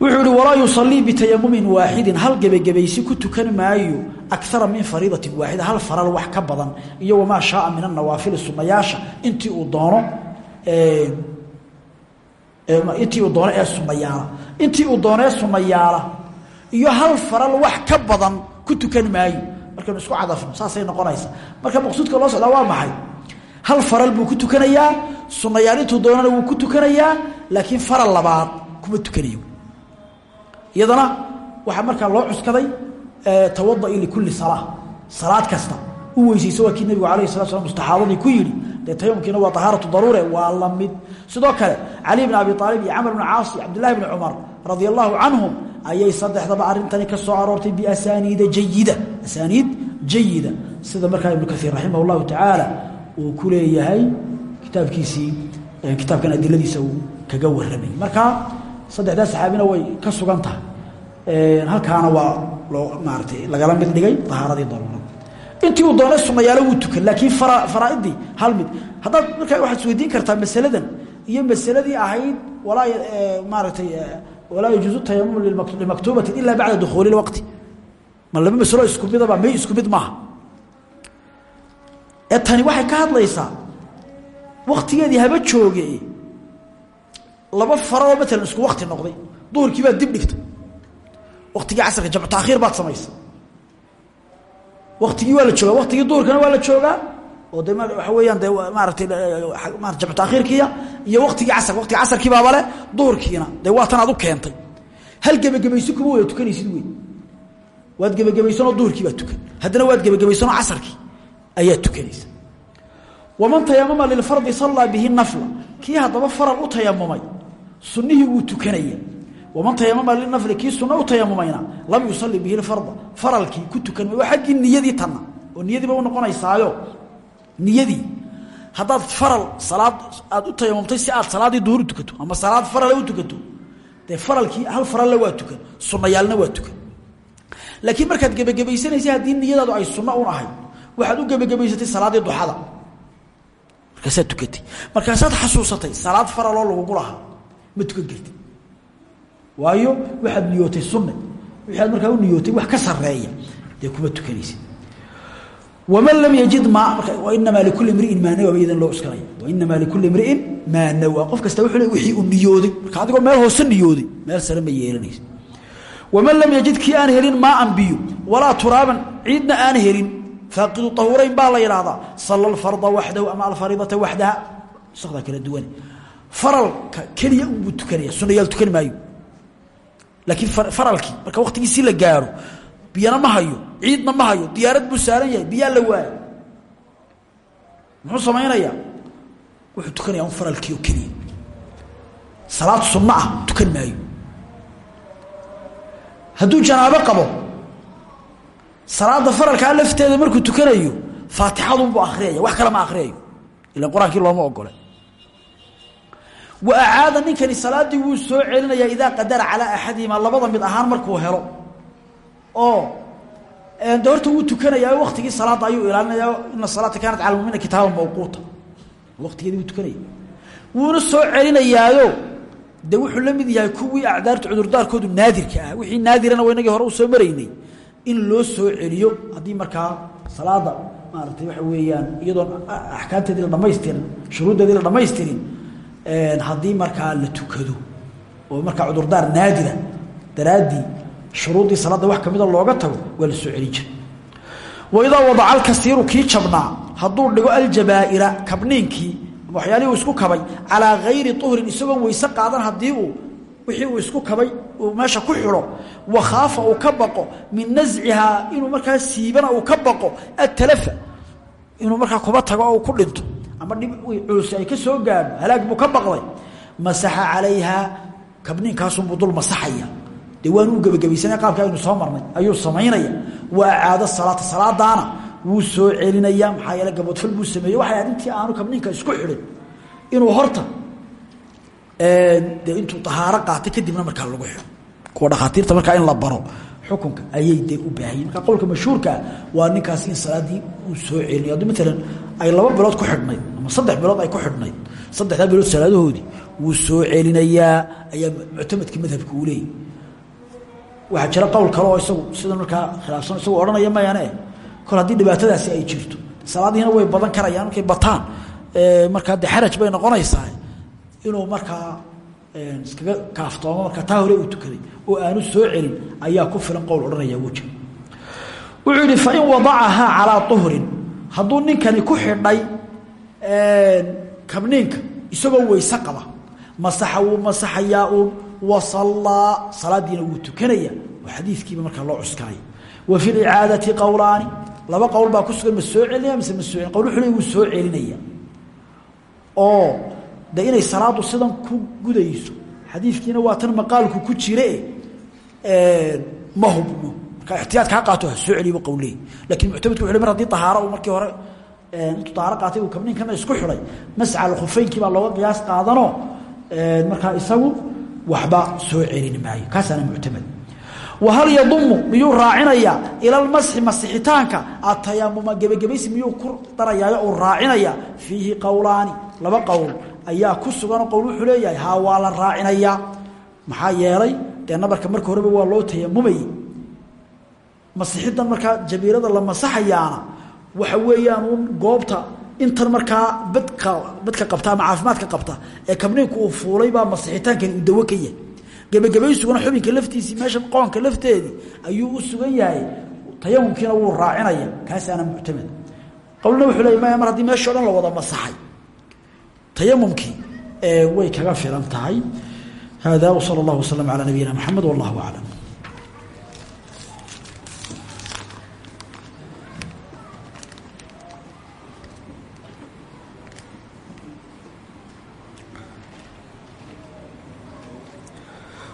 wuxuu ihi walaa yusalii bitayamumin waaxidin hal gebagebaysi ku tukan maayo akara min fariidatin waaxida hal faral wax ka badan. Iyo wamaa shaaa min anawaafili sunayaasha intii uu doono intii uu doono ee sunayaala intii uu doono ee sunayaala iyo hal faral wax ka badan ku tukan maayo. Markaynu isku cadafno saasay noqonaysa marka maqsuudka loo socdaa waa maxay? Hal faral buu ku tukanayaa sunayaal intuu doonana wuu ku tukanayaa laakiin faral labaad kuma tukanayo. Iyadana waxaa markaa loo cuskaday tawadai likulli salaa salaad kasta u weysayso waa kii nabigu alayh sala slam mustaxaadadii ku yidhi. Dee tayamumkiina waa tahaaratu daruure waa la mid. Sidoo kale cali bn abi aalib iyo camr bn caas cabdillahi bni cumar radia allahu canhum ayay saddexdaba arintani ka soo aroortay biasaniida jayida asaaniid jayida sida markaa ibnu kaiir raximah tacaala uu ku leeyahay kitaabkiisii kitaabkan adiladiisa uu kaga warramay. Marka saddexdaa saxaabina way ka sugan tahay. Halkaana waa loo maaratay lagala mid dhigay ahaaradii daruurada intii uu doonay sunayaalo wuu tukan laakiin faraaidii hal mid. Haddaad markaa waxaad isweydiin kartaa masaladan iyo masaladii ahayd walaa maaratay walaa yajuuzu tayamum limaktuubati ila bacda dukhuuli waqti. Ma laba masalo isku midaba may isku mid maaha. Ee tani waxay ka hadlaysaa waktigeedii haba jooge. Laba faraloo maalan isku wakti noqday. Duhurkii baad dib dhigtay waktigii casarka jamcu taakhiir baad samaysay waktigii waa la joogaa waktigii duhurkana waa la joogaa. Oo de waxa weeyaan de maaratay jamcu taakhiirkiiya iyo waktigii casarka waktiga casarkii baaba le duhurkiina. Dee waa tan aad u keentay. Hal gebagabaysi kuma wada tukanaysid wey waad gebagabaysanoo duhurkii baad tukan. Haddana waad gebagabaysanoo casarkii ayaad tukanaysa waman tayamama lilfardi sallaa bihi nafla. Kii haddaba faral u tayamumay sunnihii wuu tukanaya waman tayamama linafli kii sunna u tayamumayna lam yusalli bihi lfarda. Faralkii ku tukan waa xaggii niyadii tanna oo niyadiiba u noqonaysaayo niyadii. Haddaad faral salaad aad u tayamumtay si aad salaaddii duhur tukato ama salaad farale u tukato dee faralkii hal faralle waa tukan sunnayaalna waa tukan. Laakiin waxaad u gebagabaysatay salaaddii duxada markaasaad tukatay. Markaasaad xasuusatay salaad faraloo lagugu lahaa ma tukan kartid. Waayo waxaad niyootay sunne wixii aad markaa u niyootay wax ka sareeya dee kuma tukanaysid. Waman lam yajid maa wainamaa likulli mriin maa nawa iyadan loo iskanaya wainamaa likulli mriin maa nawa. Qof kasta wuxuu wixii uu niyooday. Marka adigoo meel hoose niyooday meel sare ma yeelanaysa waman lam yajid kii aan helin maaan biyo. Walaa ciidna aan helin faaqidu ahuurayn baa la yidhaahdaa. Salla alfarda waxdahu ama alfariidata waxdaha. Sakdaa kala duwane faralka keliya unbuu tukanaya. Sunayaal tukan maayo. Laakiin faralkii marka waktigiisii la gaaro biyana ma hayo ciidna ma hayo diyaarad buu saaran yahay biyaa la waayo. Muxuu samaynayaa? Wuxuu tukanaya un faralkii oo keliya. Salaad sunno ah tukan salaada faralkaa lafteeda markuu tukanayo faatixadunbuu akriyaya wax kale ma akriyayo ilan qur'aankii looma ogole wa acaada ninkani salaaddii wuu soo celinayaa idaa qadara calaa axadihima labada mid ahaan markuu helo. Oo de horta wuu tukanayaa waktigii salaadda ayuu ilaalinayaa ina salaata kaanat cala mumina kitaaban mawquuta. Waktigeedii wuu soo celinayaayo de wuxuu la yahay kuwii acdaarta cudurdaarkoodu naadirka ah. Wixii naadirana wa inagii hore u soo maraynay in loo soo celiyo haddii markaa salaada maaratay waxa weeyaan iyadoon axkaamteedii la dhamaystirin shuruuddeedii la dhamaystirin haddii markaa la tukado oo markaa cudurdaar naadira daraaddii shuruuddii salaadda wax kamida looga tago waa la soo celin jira waidaa wadaca alkasiiru kii jabnaa hadduu dhigo aljabaa'ira kabniinkii waxyaalihii uu isku kabay calaa gayri uhrin isagoon weyse qaadan haddii uu wixii uu isku kabay uu meesha ku xidho wakhaafa uu ka baqo min nascihaa inuu markaa siibana uu ka baqo atalafa inuu markaa kuba tago oo uu ku dhinto. Ama dhib culus ay ka soo gaadho halaag buu ka baqday. Masaxa calayhaa kabniinkaasunbuu dul masaxaya. Dee waanu u gebagabaysanay qaabka aynu soo marnay ayuu samaynaya. Wa acaado salaata salaadaana wuu soo celinaya maxaa yeele gaboodfal buu sameeyey. Waxay ahayd intii aanu kabniinka isku xidhin. Inuu horta dee intuu tahaaro kuwa dhakhaatiirta markaa in la baro xukunka ayay dee u baahayeen marka qowlka mashhuurkaa waa ninkaasi in uu soo celinayo. Haddii maalan ay laba bilood ku xidhnayd ama saddex bilood ay ku xidhnayd saddexdaa bilood salaadahoodii wuu soo celinayaa ayaa muctamadkii madhabka uu leeyay. Waxaa jira qowl kale oo isagu sida markaa khilaafsan isagu odhanaya mayaane kol haddii dhibaatadaasi ay jirto salaadihiina way badan karayaan markay bataan markaa de xaraj bay noqonaysaa inuu markaa iskaga kaaftoomo markaa taa hore uu tukaday oo aanu soo celin ayaa ku filan qowl odhanaya wuu jira wuxuu yihi fain wadacahaa calaa uhrin hadduu ninkani ku xidhay kabniinka isagoo weyse qaba. Masaxa wuu masaxayaa uun wasallaa salaadiina wuu tukanaya oo xadiiskiiba markaa loo cuskaaya wa fi licaadati qowlaani laba qowl baa ku sugan ma soo celinaya mise ma soo wuxuu le wuu soo celinaya. Oo de inay salaadu sidan ku gudayso. Xadiidkiina waa tan maqaalku ku jire ma hubno. Markaa ixtiyaadka ha qaato ha soo celiyo qowley laakiin muctamadku wuxu mar uu markii hore intuu tahaaro qaatay uu kabniinkana isku xidhay masca alkhufeynkii baa looga qiyaas qaadanoo markaa isagu waxba soo celin maayo. Kaasaana muctamad wahal yadumu miyuu raacinayaa? Ila lmasxi masixitaanka atayamuma gebagabaysi miyuu ku darayaayo? Uu raacinaya fiihi qowlaani laba qowl ayaa ku suganoo qowl wuxuu leeyahay haa waa la raacinayaa. Maxaa yeelay dee nabarka marka horeba waa loo tayamumayey masixidan markaa jabiirada la masaxayaana waxa weeyaan uun goobta intan markaa badka badka qabta ama caafimaadka qabta ee kabniinku uu fuulay baa masixitaankani uu dawo ka yahay. Gebagabaysuguna xubinka laftiisii meesha qoonka lafteedii ayuu u sugan yahay. Tayamumkiina wuu raacinaya kaasaana muctamad. Qowlna wuxuu leey maya mar haddii meeshao dhan la wada masaxay tayamumkii way kaga filan tahay. Hada wsala اllah waslm calى nabiyina mxamed wallah aclam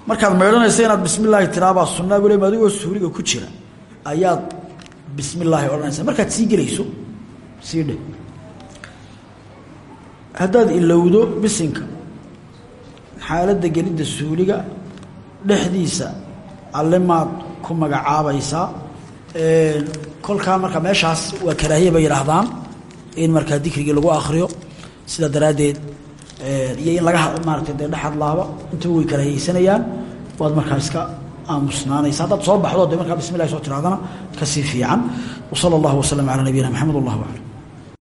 markaad maydhanaysa inaad bismi illaahi tiraabaa sunnaa weliba adigoo suuliga ku jira ayaad bismi illaahi odhanaysa markaad sii gelayso sii dhe haddaad ilowdo bisinka xaaladda gelidda suuliga dhexdiisa alle maad ku magacaabaysaa kolkaa marka meeshaas waa karaahiya bay yidhaahdaan in markaa dikrigii lagu akriyo sidaa daraaddeed iyo in laga maarata dee dhexadlaaba intaba way karaahiyeysanayaan waad markaa iska aamusnaanaysa haddaad soo baxdo de markaa bismi llahi soo tirahdana ka sii fiican. Wsala allahu waslama calaa nabiyina maxamed wallah aclam